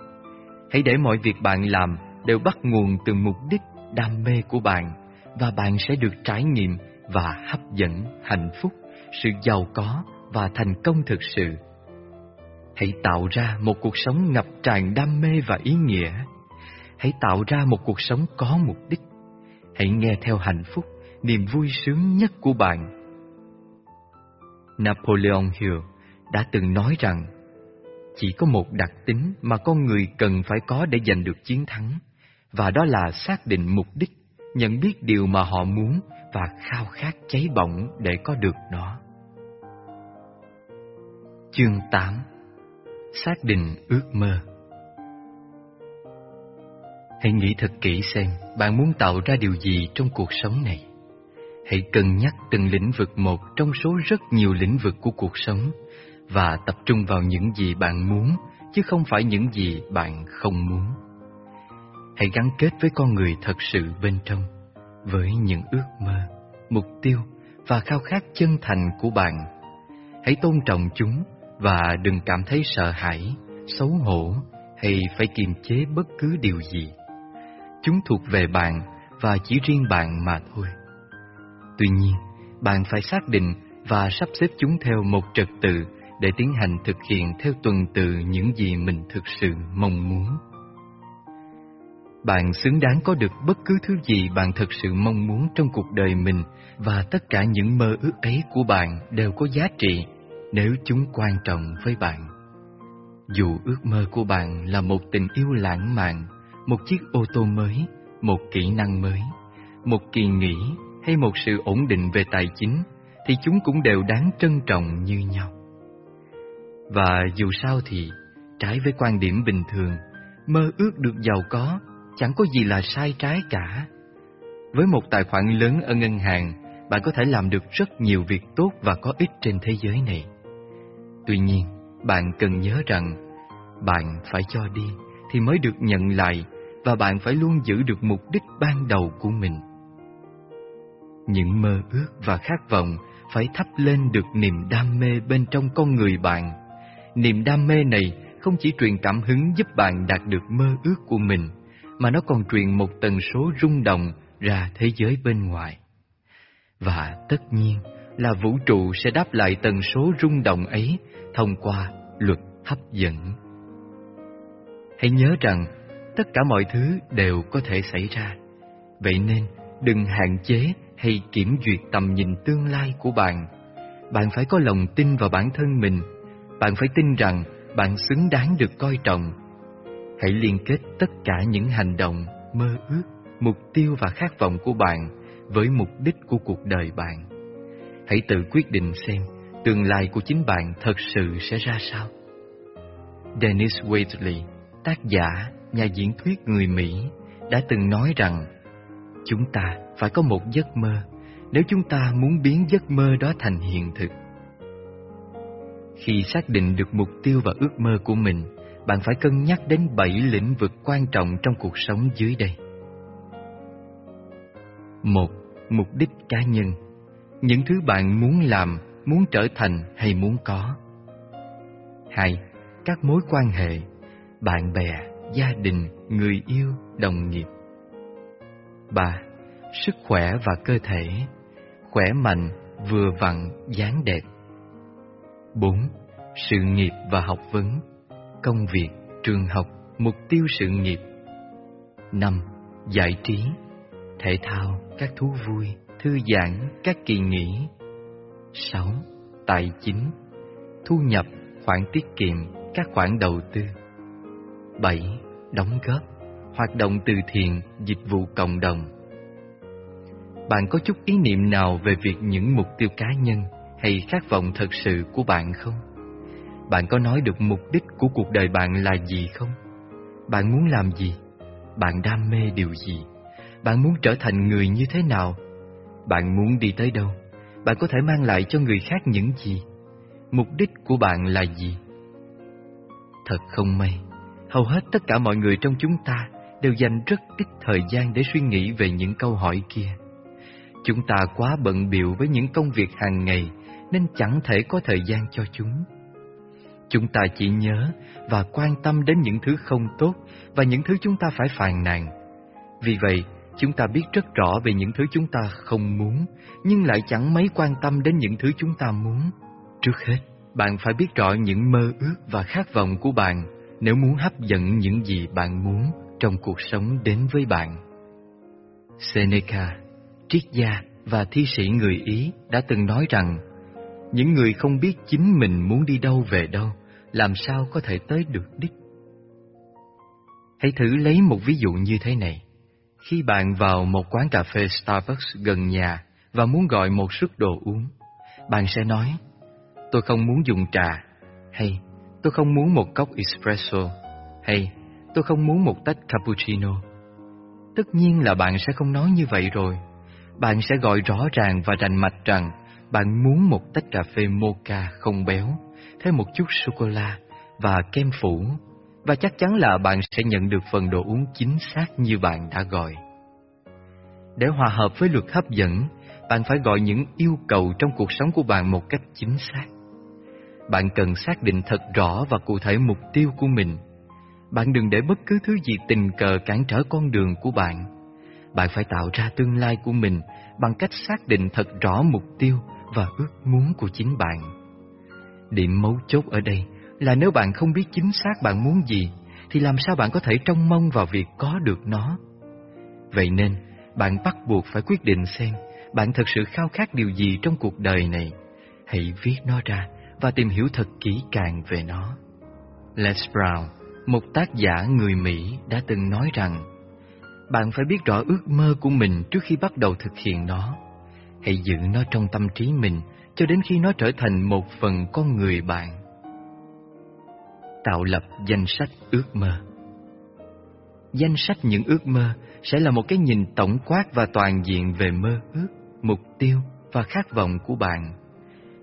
Hãy để mọi việc bạn làm đều bắt nguồn từ mục đích, đam mê của bạn và bạn sẽ được trải nghiệm và hấp dẫn hạnh phúc, sự giàu có và thành công thực sự. Hãy tạo ra một cuộc sống ngập tràn đam mê và ý nghĩa. Hãy tạo ra một cuộc sống có mục đích. Hãy nghe theo hạnh phúc, niềm vui sướng nhất của bạn Napoleon Hill đã từng nói rằng chỉ có một đặc tính mà con người cần phải có để giành được chiến thắng, và đó là xác định mục đích, nhận biết điều mà họ muốn và khao khát cháy bỏng để có được nó. Chương 8 Xác định ước mơ Hãy nghĩ thật kỹ xem bạn muốn tạo ra điều gì trong cuộc sống này. Hãy cân nhắc từng lĩnh vực một trong số rất nhiều lĩnh vực của cuộc sống và tập trung vào những gì bạn muốn chứ không phải những gì bạn không muốn. Hãy gắn kết với con người thật sự bên trong, với những ước mơ, mục tiêu và khao khát chân thành của bạn. Hãy tôn trọng chúng và đừng cảm thấy sợ hãi, xấu hổ hay phải kiềm chế bất cứ điều gì. Chúng thuộc về bạn và chỉ riêng bạn mà thôi. Tuy nhiên, bạn phải xác định và sắp xếp chúng theo một trật tự để tiến hành thực hiện theo tuần tự những gì mình thực sự mong muốn. Bạn xứng đáng có được bất cứ thứ gì bạn thực sự mong muốn trong cuộc đời mình và tất cả những mơ ước ấy của bạn đều có giá trị nếu chúng quan trọng với bạn. Dù ước mơ của bạn là một tình yêu lãng mạn, một chiếc ô tô mới, một kỹ năng mới, một kỳ nghỉ hay một sự ổn định về tài chính, thì chúng cũng đều đáng trân trọng như nhau. Và dù sao thì, trái với quan điểm bình thường, mơ ước được giàu có chẳng có gì là sai trái cả. Với một tài khoản lớn ở ngân hàng, bạn có thể làm được rất nhiều việc tốt và có ích trên thế giới này. Tuy nhiên, bạn cần nhớ rằng, bạn phải cho đi thì mới được nhận lại và bạn phải luôn giữ được mục đích ban đầu của mình. Những mơ ước và khát vọng phải thắp lên được niềm đam mê bên trong con người bạn. Niềm đam mê này không chỉ truyền cảm hứng giúp bạn đạt được mơ ước của mình, mà nó còn truyền một tần số rung động ra thế giới bên ngoài. Và tất nhiên là vũ trụ sẽ đáp lại tần số rung động ấy thông qua luật hấp dẫn. Hãy nhớ rằng tất cả mọi thứ đều có thể xảy ra. Vậy nên đừng hạn chế hay kiểm duyệt tầm nhìn tương lai của bạn. Bạn phải có lòng tin vào bản thân mình. Bạn phải tin rằng bạn xứng đáng được coi trọng. Hãy liên kết tất cả những hành động, mơ ước, mục tiêu và khát vọng của bạn với mục đích của cuộc đời bạn. Hãy tự quyết định xem tương lai của chính bạn thật sự sẽ ra sao. Dennis Waitley, tác giả, nhà diễn thuyết người Mỹ, đã từng nói rằng chúng ta phải có một giấc mơ nếu chúng ta muốn biến giấc mơ đó thành hiện thực. Khi xác định được mục tiêu và ước mơ của mình, bạn phải cân nhắc đến bảy lĩnh vực quan trọng trong cuộc sống dưới đây. Một, mục đích cá nhân. Những thứ bạn muốn làm, muốn trở thành hay muốn có. Hai, các mối quan hệ, bạn bè, gia đình, người yêu, đồng nghiệp. Ba, sức khỏe và cơ thể, khỏe mạnh, vừa vặn, dáng đẹp. 4. Sự nghiệp và học vấn, công việc, trường học, mục tiêu sự nghiệp. 5. Giải trí, thể thao, các thú vui, thư giãn, các kỳ nghỉ. 6. Tài chính, thu nhập, khoản tiết kiệm, các khoản đầu tư. 7. Đóng góp, hoạt động từ thiện, dịch vụ cộng đồng bạn có chút ý niệm nào về việc những mục tiêu cá nhân hay khát vọng thật sự của bạn không? Bạn có nói được mục đích của cuộc đời bạn là gì không? Bạn muốn làm gì? Bạn đam mê điều gì? Bạn muốn trở thành người như thế nào? Bạn muốn đi tới đâu? Bạn có thể mang lại cho người khác những gì? Mục đích của bạn là gì? Thật không may, hầu hết tất cả mọi người trong chúng ta đều dành rất ít thời gian để suy nghĩ về những câu hỏi kia. Chúng ta quá bận biệu với những công việc hàng ngày nên chẳng thể có thời gian cho chúng. Chúng ta chỉ nhớ và quan tâm đến những thứ không tốt và những thứ chúng ta phải phàn nàn. Vì vậy, chúng ta biết rất rõ về những thứ chúng ta không muốn, nhưng lại chẳng mấy quan tâm đến những thứ chúng ta muốn. Trước hết, bạn phải biết rõ những mơ ước và khát vọng của bạn nếu muốn hấp dẫn những gì bạn muốn trong cuộc sống đến với bạn. Seneca triết gia và thi sĩ người Ý đã từng nói rằng những người không biết chính mình muốn đi đâu về đâu, làm sao có thể tới được đích. Hãy thử lấy một ví dụ như thế này. Khi bạn vào một quán cà phê Starbucks gần nhà và muốn gọi một suất đồ uống, bạn sẽ nói, tôi không muốn dùng trà, hay tôi không muốn một cốc espresso, hay tôi không muốn một tách cappuccino. Tất nhiên là bạn sẽ không nói như vậy rồi bạn sẽ gọi rõ ràng và rành mạch rằng bạn muốn một tách cà phê mocha không béo, thêm một chút sô-cô-la và kem phủ, và chắc chắn là bạn sẽ nhận được phần đồ uống chính xác như bạn đã gọi. Để hòa hợp với luật hấp dẫn, bạn phải gọi những yêu cầu trong cuộc sống của bạn một cách chính xác. Bạn cần xác định thật rõ và cụ thể mục tiêu của mình. Bạn đừng để bất cứ thứ gì tình cờ cản trở con đường của bạn. Bạn phải tạo ra tương lai của mình bằng cách xác định thật rõ mục tiêu và ước muốn của chính bạn. Điểm mấu chốt ở đây là nếu bạn không biết chính xác bạn muốn gì, thì làm sao bạn có thể trông mong vào việc có được nó? Vậy nên, bạn bắt buộc phải quyết định xem bạn thật sự khao khát điều gì trong cuộc đời này. Hãy viết nó ra và tìm hiểu thật kỹ càng về nó. Les Brown, một tác giả người Mỹ đã từng nói rằng bạn phải biết rõ ước mơ của mình trước khi bắt đầu thực hiện nó. Hãy giữ nó trong tâm trí mình cho đến khi nó trở thành một phần con người bạn. Tạo lập danh sách ước mơ Danh sách những ước mơ sẽ là một cái nhìn tổng quát và toàn diện về mơ ước, mục tiêu và khát vọng của bạn.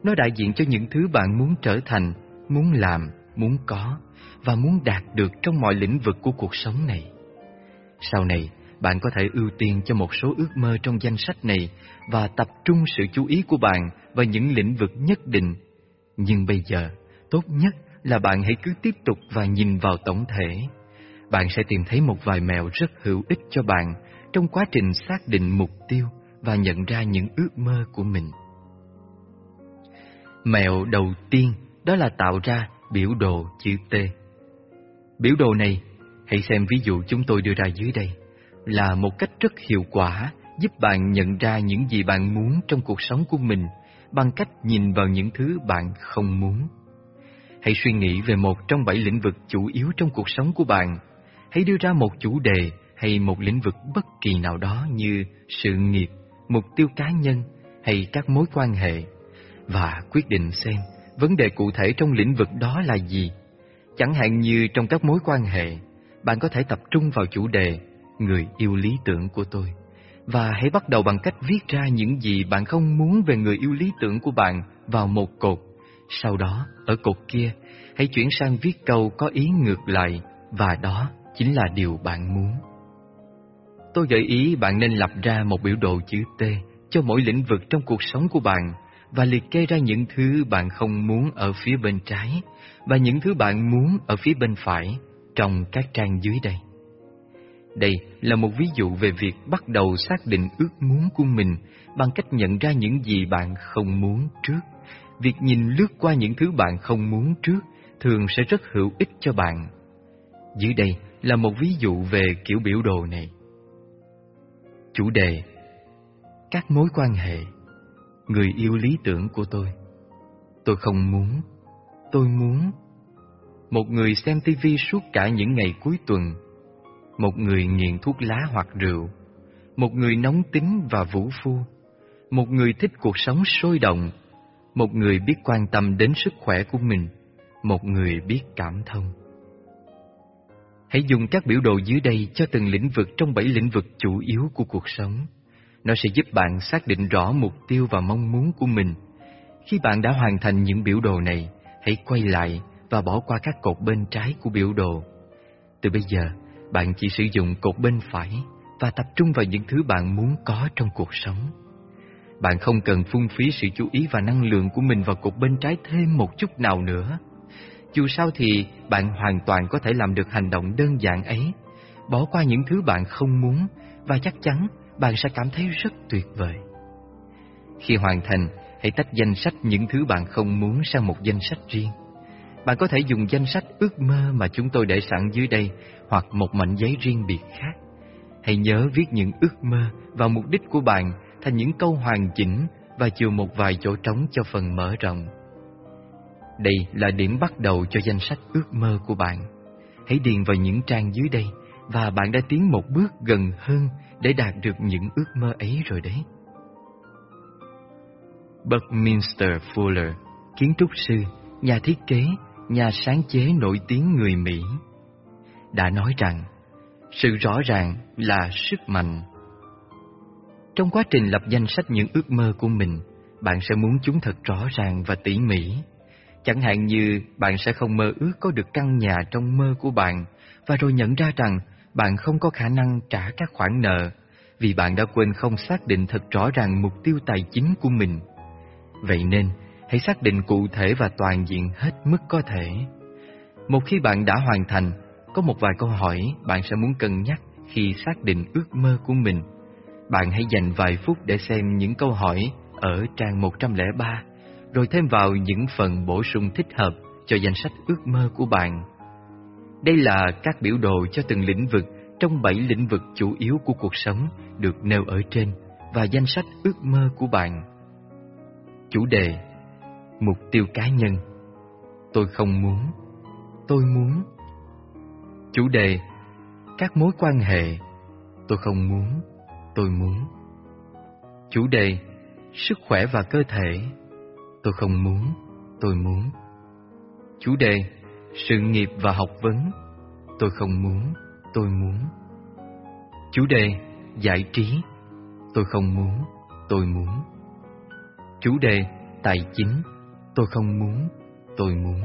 Nó đại diện cho những thứ bạn muốn trở thành, muốn làm, muốn có và muốn đạt được trong mọi lĩnh vực của cuộc sống này. Sau này, bạn có thể ưu tiên cho một số ước mơ trong danh sách này và tập trung sự chú ý của bạn vào những lĩnh vực nhất định. Nhưng bây giờ, tốt nhất là bạn hãy cứ tiếp tục và nhìn vào tổng thể. Bạn sẽ tìm thấy một vài mẹo rất hữu ích cho bạn trong quá trình xác định mục tiêu và nhận ra những ước mơ của mình. Mẹo đầu tiên đó là tạo ra biểu đồ chữ T. Biểu đồ này, hãy xem ví dụ chúng tôi đưa ra dưới đây, là một cách rất hiệu quả giúp bạn nhận ra những gì bạn muốn trong cuộc sống của mình bằng cách nhìn vào những thứ bạn không muốn. Hãy suy nghĩ về một trong bảy lĩnh vực chủ yếu trong cuộc sống của bạn. Hãy đưa ra một chủ đề hay một lĩnh vực bất kỳ nào đó như sự nghiệp, mục tiêu cá nhân hay các mối quan hệ và quyết định xem vấn đề cụ thể trong lĩnh vực đó là gì. Chẳng hạn như trong các mối quan hệ, bạn có thể tập trung vào chủ đề người yêu lý tưởng của tôi và hãy bắt đầu bằng cách viết ra những gì bạn không muốn về người yêu lý tưởng của bạn vào một cột. Sau đó, ở cột kia, hãy chuyển sang viết câu có ý ngược lại và đó chính là điều bạn muốn. Tôi gợi ý bạn nên lập ra một biểu đồ chữ T cho mỗi lĩnh vực trong cuộc sống của bạn và liệt kê ra những thứ bạn không muốn ở phía bên trái và những thứ bạn muốn ở phía bên phải trong các trang dưới đây. Đây là một ví dụ về việc bắt đầu xác định ước muốn của mình bằng cách nhận ra những gì bạn không muốn trước. Việc nhìn lướt qua những thứ bạn không muốn trước thường sẽ rất hữu ích cho bạn. Dưới đây là một ví dụ về kiểu biểu đồ này. Chủ đề Các mối quan hệ Người yêu lý tưởng của tôi Tôi không muốn, Tôi muốn Một người xem tivi suốt cả những ngày cuối tuần, Một người nghiện thuốc lá hoặc rượu, Một người nóng tính và vũ phu, Một người thích cuộc sống sôi động, Một người biết quan tâm đến sức khỏe của mình, Một người biết cảm thông Hãy dùng các biểu đồ dưới đây cho từng lĩnh vực trong bảy lĩnh vực chủ yếu của cuộc sống. Nó sẽ giúp bạn xác định rõ mục tiêu và mong muốn của mình. Khi bạn đã hoàn thành những biểu đồ này, hãy quay lại và bỏ qua các cột bên trái của biểu đồ. Từ bây giờ, bạn chỉ sử dụng cột bên phải và tập trung vào những thứ bạn muốn có trong cuộc sống. Bạn không cần phung phí sự chú ý và năng lượng của mình vào cột bên trái thêm một chút nào nữa. Dù sao thì bạn hoàn toàn có thể làm được hành động đơn giản ấy, bỏ qua những thứ bạn không muốn và chắc chắn bạn sẽ cảm thấy rất tuyệt vời. Khi hoàn thành, hãy tách danh sách những thứ bạn không muốn sang một danh sách riêng. Bạn có thể dùng danh sách ước mơ mà chúng tôi để sẵn dưới đây hoặc một mảnh giấy riêng biệt khác. Hãy nhớ viết những ước mơ và mục đích của bạn thành những câu hoàn chỉnh và chừa một vài chỗ trống cho phần mở rộng. Đây là điểm bắt đầu cho danh sách ước mơ của bạn. Hãy điền vào những trang dưới đây và bạn đã tiến một bước gần hơn để đạt được những ước mơ ấy rồi đấy. Buckminster Fuller, kiến trúc sư, nhà thiết kế, nhà sáng chế nổi tiếng người Mỹ, đã nói rằng sự rõ ràng là sức mạnh. Trong quá trình lập danh sách những ước mơ của mình, bạn sẽ muốn chúng thật rõ ràng và tỉ mỉ Chẳng hạn như bạn sẽ không mơ ước có được căn nhà trong mơ của bạn và rồi nhận ra rằng bạn không có khả năng trả các khoản nợ vì bạn đã quên không xác định thật rõ ràng mục tiêu tài chính của mình. Vậy nên, hãy xác định cụ thể và toàn diện hết mức có thể. Một khi bạn đã hoàn thành, có một vài câu hỏi bạn sẽ muốn cân nhắc khi xác định ước mơ của mình. Bạn hãy dành vài phút để xem những câu hỏi ở trang 103, rồi thêm vào những phần bổ sung thích hợp cho danh sách ước mơ của bạn. Đây là các biểu đồ cho từng lĩnh vực, trong bảy lĩnh vực chủ yếu của cuộc sống được nêu ở trên và danh sách ước mơ của bạn. Chủ đề, Mục tiêu cá nhân. Tôi không muốn, Tôi muốn. Chủ đề, Các mối quan hệ. Tôi không muốn, Tôi muốn. Chủ đề, Sức khỏe và cơ thể. Tôi không muốn, Tôi muốn. Chủ đề sự nghiệp và học vấn. Tôi không muốn, Tôi muốn. Chủ đề, Giải trí. Tôi không muốn, Tôi muốn. Chủ đề, Tài chính. Tôi không muốn, Tôi muốn.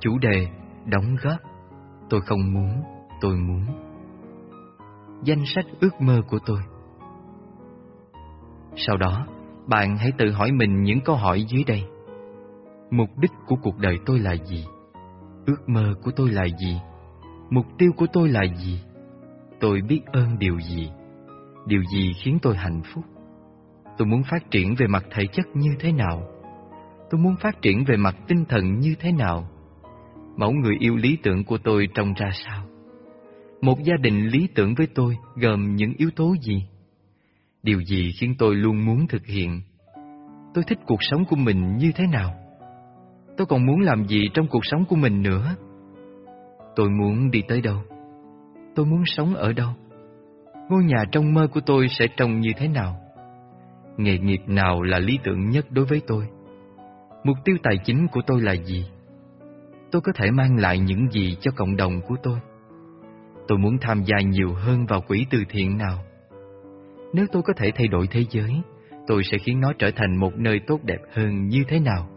Chủ đề, Đóng góp. Tôi không muốn, Tôi muốn. Danh sách ước mơ của tôi. Sau đó, Bạn hãy tự hỏi mình những câu hỏi dưới đây. Mục đích của cuộc đời tôi là gì? Ước mơ của tôi là gì? Mục tiêu của tôi là gì? Tôi biết ơn điều gì? Điều gì khiến tôi hạnh phúc? Tôi muốn phát triển về mặt thể chất như thế nào? Tôi muốn phát triển về mặt tinh thần như thế nào? Mẫu người yêu lý tưởng của tôi trông ra sao? Một gia đình lý tưởng với tôi gồm những yếu tố gì? Điều gì khiến tôi luôn muốn thực hiện? Tôi thích cuộc sống của mình như thế nào? Tôi còn muốn làm gì trong cuộc sống của mình nữa? Tôi muốn đi tới đâu? Tôi muốn sống ở đâu? Ngôi nhà trong mơ của tôi sẽ trông như thế nào? Nghề nghiệp nào là lý tưởng nhất đối với tôi? Mục tiêu tài chính của tôi là gì? Tôi có thể mang lại những gì cho cộng đồng của tôi? Tôi muốn tham gia nhiều hơn vào quỹ từ thiện nào? Nếu tôi có thể thay đổi thế giới, tôi sẽ khiến nó trở thành một nơi tốt đẹp hơn như thế nào?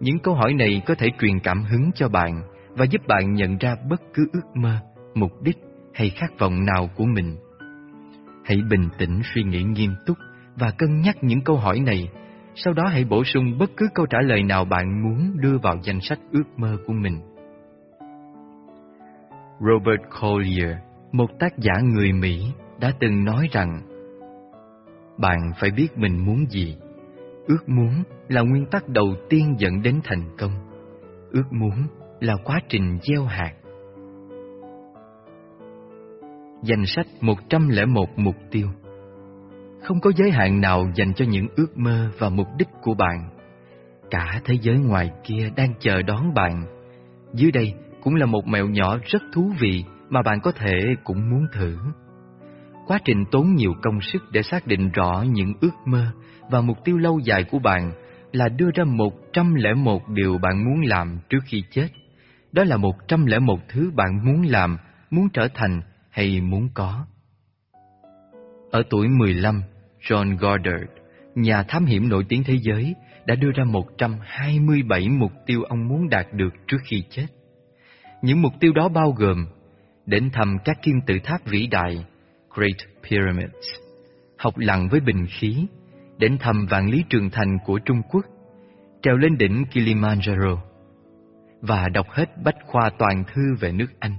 Những câu hỏi này có thể truyền cảm hứng cho bạn và giúp bạn nhận ra bất cứ ước mơ, mục đích hay khát vọng nào của mình. Hãy bình tĩnh suy nghĩ nghiêm túc và cân nhắc những câu hỏi này, sau đó hãy bổ sung bất cứ câu trả lời nào bạn muốn đưa vào danh sách ước mơ của mình. Robert Collier, một tác giả người Mỹ, đã từng nói rằng Bạn phải biết mình muốn gì Ước muốn là nguyên tắc đầu tiên dẫn đến thành công. Ước muốn là quá trình gieo hạt. Danh sách 101 mục tiêu Không có giới hạn nào dành cho những ước mơ và mục đích của bạn. Cả thế giới ngoài kia đang chờ đón bạn. Dưới đây cũng là một mẹo nhỏ rất thú vị mà bạn có thể cũng muốn thử. Quá trình tốn nhiều công sức để xác định rõ những ước mơ và mục tiêu lâu dài của bạn là đưa ra 101 điều bạn muốn làm trước khi chết. Đó là 101 thứ bạn muốn làm, muốn trở thành hay muốn có. Ở tuổi 15, John Goddard, nhà thám hiểm nổi tiếng thế giới, đã đưa ra 127 mục tiêu ông muốn đạt được trước khi chết. Những mục tiêu đó bao gồm đến thăm các kim tự tháp vĩ đại, Great Pyramids, học lặn với bình khí, đến thăm vạn lý trường thành của Trung Quốc, trèo lên đỉnh Kilimanjaro và đọc hết bách khoa toàn thư về nước Anh.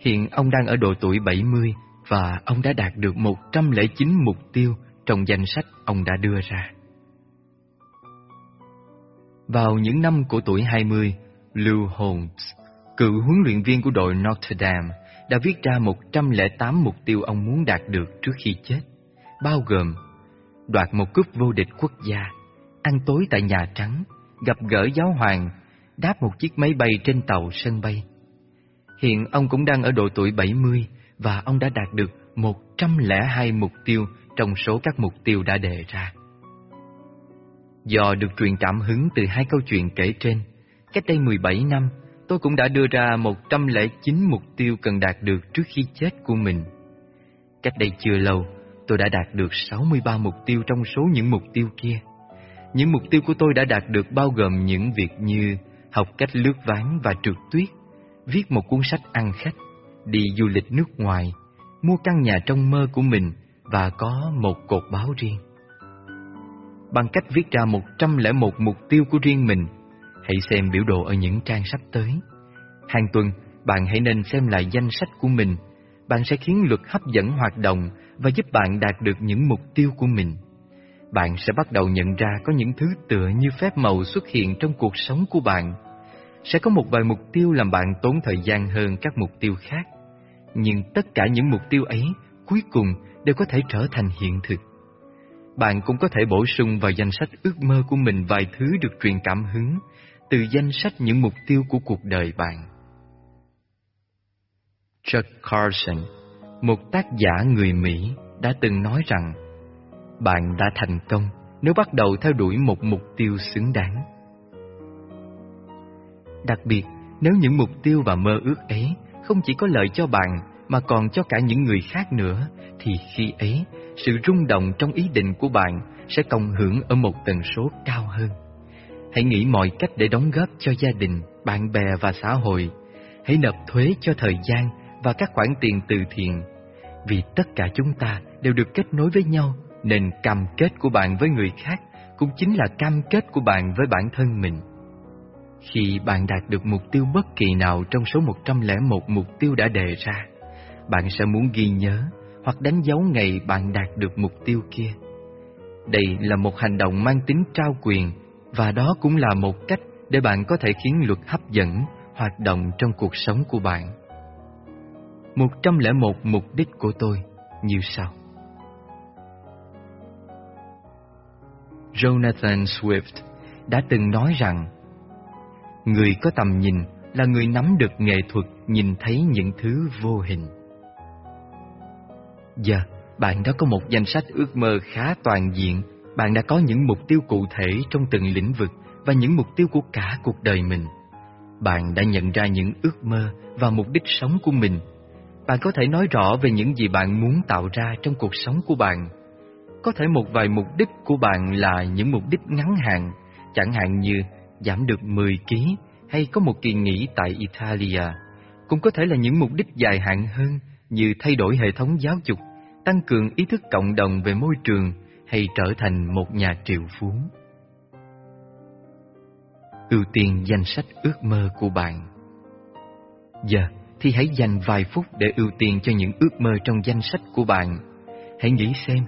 Hiện ông đang ở độ tuổi 70 và ông đã đạt được 109 mục tiêu trong danh sách ông đã đưa ra. Vào những năm của tuổi 20, Lou Holmes, cựu huấn luyện viên của đội Notre Dame, đã viết ra 108 mục tiêu ông muốn đạt được trước khi chết, bao gồm đoạt một cúp vô địch quốc gia, ăn tối tại Nhà Trắng, gặp gỡ giáo hoàng, đáp một chiếc máy bay trên tàu sân bay. Hiện ông cũng đang ở độ tuổi 70 và ông đã đạt được 102 mục tiêu trong số các mục tiêu đã đề ra. Do được truyền cảm hứng từ hai câu chuyện kể trên, cách đây 17 năm, tôi cũng đã đưa ra 109 mục tiêu cần đạt được trước khi chết của mình. Cách đây chưa lâu, tôi đã đạt được 63 mục tiêu trong số những mục tiêu kia. Những mục tiêu của tôi đã đạt được bao gồm những việc như học cách lướt ván và trượt tuyết, viết một cuốn sách ăn khách, đi du lịch nước ngoài, mua căn nhà trong mơ của mình và có một cột báo riêng. Bằng cách viết ra 101 mục tiêu của riêng mình, hãy xem biểu đồ ở những trang sắp tới. Hàng tuần, bạn hãy nên xem lại danh sách của mình. Bạn sẽ khiến luật hấp dẫn hoạt động và giúp bạn đạt được những mục tiêu của mình. Bạn sẽ bắt đầu nhận ra có những thứ tựa như phép màu xuất hiện trong cuộc sống của bạn. Sẽ có một vài mục tiêu làm bạn tốn thời gian hơn các mục tiêu khác. Nhưng tất cả những mục tiêu ấy cuối cùng đều có thể trở thành hiện thực. Bạn cũng có thể bổ sung vào danh sách ước mơ của mình vài thứ được truyền cảm hứng từ danh sách những mục tiêu của cuộc đời bạn. Chuck Carson, một tác giả người Mỹ, đã từng nói rằng bạn đã thành công nếu bắt đầu theo đuổi một mục tiêu xứng đáng. Đặc biệt, nếu những mục tiêu và mơ ước ấy không chỉ có lợi cho bạn mà còn cho cả những người khác nữa, thì khi ấy, sự rung động trong ý định của bạn sẽ cộng hưởng ở một tần số cao hơn. Hãy nghĩ mọi cách để đóng góp cho gia đình, bạn bè và xã hội. Hãy nộp thuế cho thời gian và các khoản tiền từ thiện. Vì tất cả chúng ta đều được kết nối với nhau, nên cam kết của bạn với người khác cũng chính là cam kết của bạn với bản thân mình. Khi bạn đạt được mục tiêu bất kỳ nào trong số 101 mục tiêu đã đề ra, bạn sẽ muốn ghi nhớ hoặc đánh dấu ngày bạn đạt được mục tiêu kia. Đây là một hành động mang tính trao quyền và đó cũng là một cách để bạn có thể khiến luật hấp dẫn hoạt động trong cuộc sống của bạn. 101 mục đích của tôi như sau. Jonathan Swift đã từng nói rằng Người có tầm nhìn là người nắm được nghệ thuật nhìn thấy những thứ vô hình. Giờ, bạn đã có một danh sách ước mơ khá toàn diện, bạn đã có những mục tiêu cụ thể trong từng lĩnh vực và những mục tiêu của cả cuộc đời mình. Bạn đã nhận ra những ước mơ và mục đích sống của mình. Bạn có thể nói rõ về những gì bạn muốn tạo ra trong cuộc sống của bạn. Có thể một vài mục đích của bạn là những mục đích ngắn hạn, chẳng hạn như giảm được 10 kg hay có một kỳ nghỉ tại Italia. Cũng có thể là những mục đích dài hạn hơn như thay đổi hệ thống giáo dục, tăng cường ý thức cộng đồng về môi trường hay trở thành một nhà triệu phú. Ưu tiên danh sách ước mơ của bạn. Giờ thì hãy dành vài phút để ưu tiên cho những ước mơ trong danh sách của bạn. Hãy nghĩ xem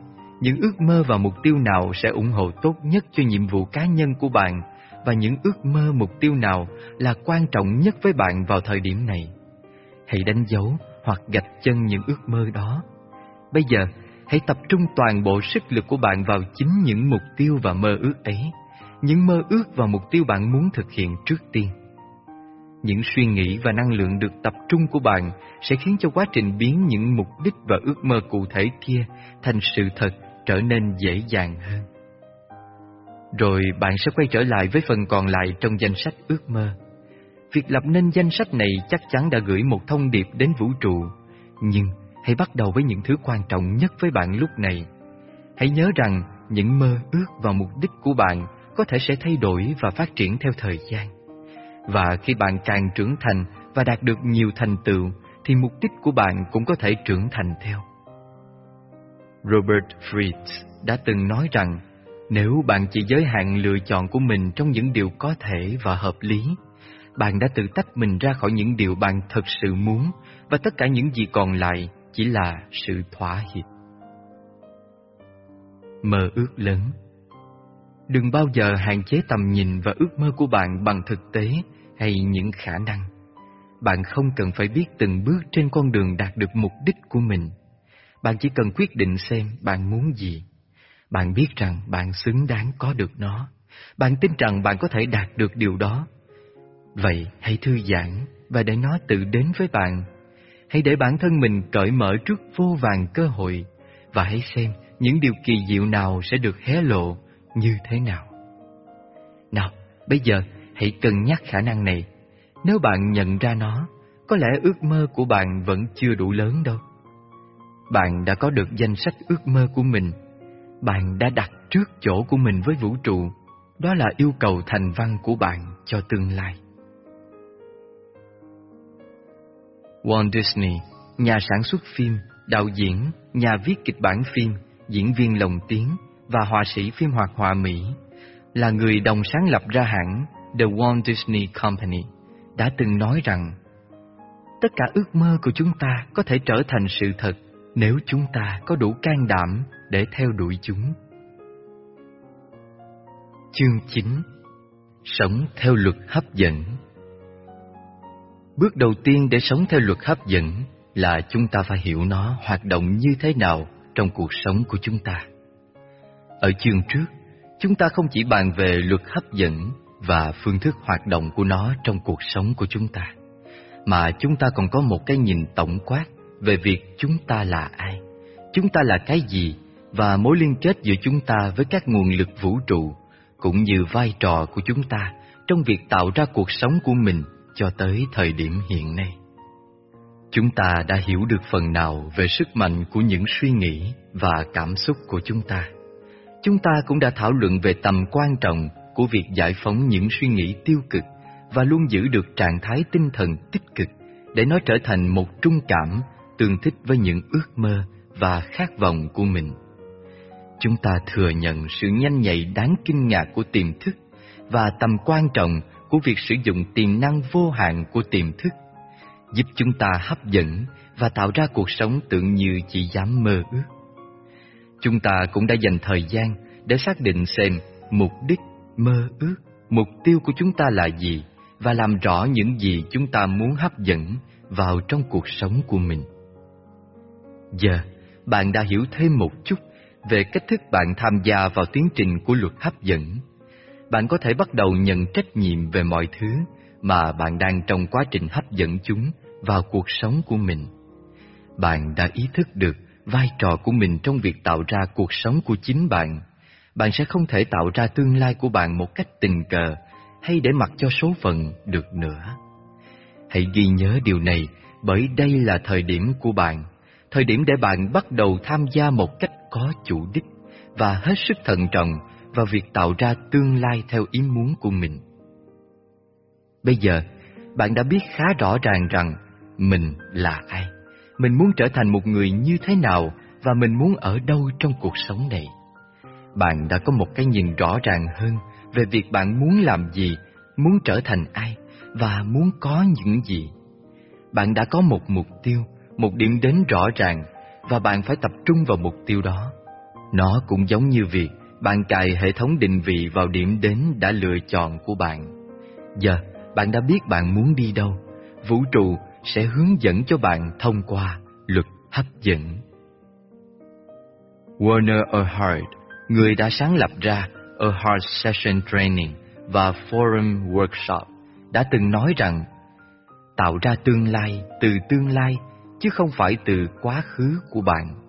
những ước mơ và mục tiêu nào sẽ ủng hộ tốt nhất cho nhiệm vụ cá nhân của bạn và những ước mơ mục tiêu nào là quan trọng nhất với bạn vào thời điểm này. Hãy đánh dấu hoặc gạch chân những ước mơ đó. Bây giờ, hãy tập trung toàn bộ sức lực của bạn vào chính những mục tiêu và mơ ước ấy, những mơ ước và mục tiêu bạn muốn thực hiện trước tiên. Những suy nghĩ và năng lượng được tập trung của bạn sẽ khiến cho quá trình biến những mục đích và ước mơ cụ thể kia thành sự thật trở nên dễ dàng hơn. Rồi bạn sẽ quay trở lại với phần còn lại trong danh sách ước mơ. Việc lập nên danh sách này chắc chắn đã gửi một thông điệp đến vũ trụ, nhưng hãy bắt đầu với những thứ quan trọng nhất với bạn lúc này. Hãy nhớ rằng những mơ ước và mục đích của bạn có thể sẽ thay đổi và phát triển theo thời gian. Và khi bạn càng trưởng thành và đạt được nhiều thành tựu, thì mục đích của bạn cũng có thể trưởng thành theo. Robert Fritz đã từng nói rằng nếu bạn chỉ giới hạn lựa chọn của mình trong những điều có thể và hợp lý, bạn đã tự tách mình ra khỏi những điều bạn thật sự muốn và tất cả những gì còn lại chỉ là sự thỏa hiệp. Mơ ước lớn Đừng bao giờ hạn chế tầm nhìn và ước mơ của bạn bằng thực tế hay những khả năng. Bạn không cần phải biết từng bước trên con đường đạt được mục đích của mình. Bạn chỉ cần quyết định xem bạn muốn gì. Bạn biết rằng bạn xứng đáng có được nó. Bạn tin rằng bạn có thể đạt được điều đó. Vậy hãy thư giãn và để nó tự đến với bạn. Hãy để bản thân mình cởi mở trước vô vàng cơ hội và hãy xem những điều kỳ diệu nào sẽ được hé lộ như thế nào. Nào, bây giờ hãy cân nhắc khả năng này. Nếu bạn nhận ra nó, có lẽ ước mơ của bạn vẫn chưa đủ lớn đâu. Bạn đã có được danh sách ước mơ của mình. Bạn đã đặt trước chỗ của mình với vũ trụ. Đó là yêu cầu thành văn của bạn cho tương lai. Walt Disney, nhà sản xuất phim, đạo diễn, nhà viết kịch bản phim, diễn viên lồng tiếng và họa sĩ phim hoạt họa Mỹ, là người đồng sáng lập ra hãng The Walt Disney Company, đã từng nói rằng tất cả ước mơ của chúng ta có thể trở thành sự thật nếu chúng ta có đủ can đảm để theo đuổi chúng. Chương 9 Sống theo luật hấp dẫn Bước đầu tiên để sống theo luật hấp dẫn là chúng ta phải hiểu nó hoạt động như thế nào trong cuộc sống của chúng ta. Ở chương trước, chúng ta không chỉ bàn về luật hấp dẫn và phương thức hoạt động của nó trong cuộc sống của chúng ta, mà chúng ta còn có một cái nhìn tổng quát về việc chúng ta là ai, chúng ta là cái gì và mối liên kết giữa chúng ta với các nguồn lực vũ trụ cũng như vai trò của chúng ta trong việc tạo ra cuộc sống của mình cho tới thời điểm hiện nay. Chúng ta đã hiểu được phần nào về sức mạnh của những suy nghĩ và cảm xúc của chúng ta. Chúng ta cũng đã thảo luận về tầm quan trọng của việc giải phóng những suy nghĩ tiêu cực và luôn giữ được trạng thái tinh thần tích cực để nó trở thành một trung cảm tương thích với những ước mơ và khát vọng của mình. Chúng ta thừa nhận sự nhanh nhạy đáng kinh ngạc của tiềm thức và tầm quan trọng của việc sử dụng tiềm năng vô hạn của tiềm thức, giúp chúng ta hấp dẫn và tạo ra cuộc sống tưởng như chỉ dám mơ ước. Chúng ta cũng đã dành thời gian để xác định xem mục đích, mơ ước, mục tiêu của chúng ta là gì và làm rõ những gì chúng ta muốn hấp dẫn vào trong cuộc sống của mình. Giờ, bạn đã hiểu thêm một chút về cách thức bạn tham gia vào tiến trình của luật hấp dẫn. Bạn có thể bắt đầu nhận trách nhiệm về mọi thứ mà bạn đang trong quá trình hấp dẫn chúng vào cuộc sống của mình. Bạn đã ý thức được vai trò của mình trong việc tạo ra cuộc sống của chính bạn. Bạn sẽ không thể tạo ra tương lai của bạn một cách tình cờ hay để mặc cho số phận được nữa. Hãy ghi nhớ điều này bởi đây là thời điểm của bạn thời điểm để bạn bắt đầu tham gia một cách có chủ đích và hết sức thận trọng vào việc tạo ra tương lai theo ý muốn của mình. Bây giờ, bạn đã biết khá rõ ràng rằng mình là ai, mình muốn trở thành một người như thế nào và mình muốn ở đâu trong cuộc sống này. Bạn đã có một cái nhìn rõ ràng hơn về việc bạn muốn làm gì, muốn trở thành ai và muốn có những gì. Bạn đã có một mục tiêu một điểm đến rõ ràng và bạn phải tập trung vào mục tiêu đó. Nó cũng giống như việc bạn cài hệ thống định vị vào điểm đến đã lựa chọn của bạn. Giờ, bạn đã biết bạn muốn đi đâu. Vũ trụ sẽ hướng dẫn cho bạn thông qua luật hấp dẫn. Warner Erhard, người đã sáng lập ra A Heart Session Training và Forum Workshop, đã từng nói rằng tạo ra tương lai từ tương lai chứ không phải từ quá khứ của bạn.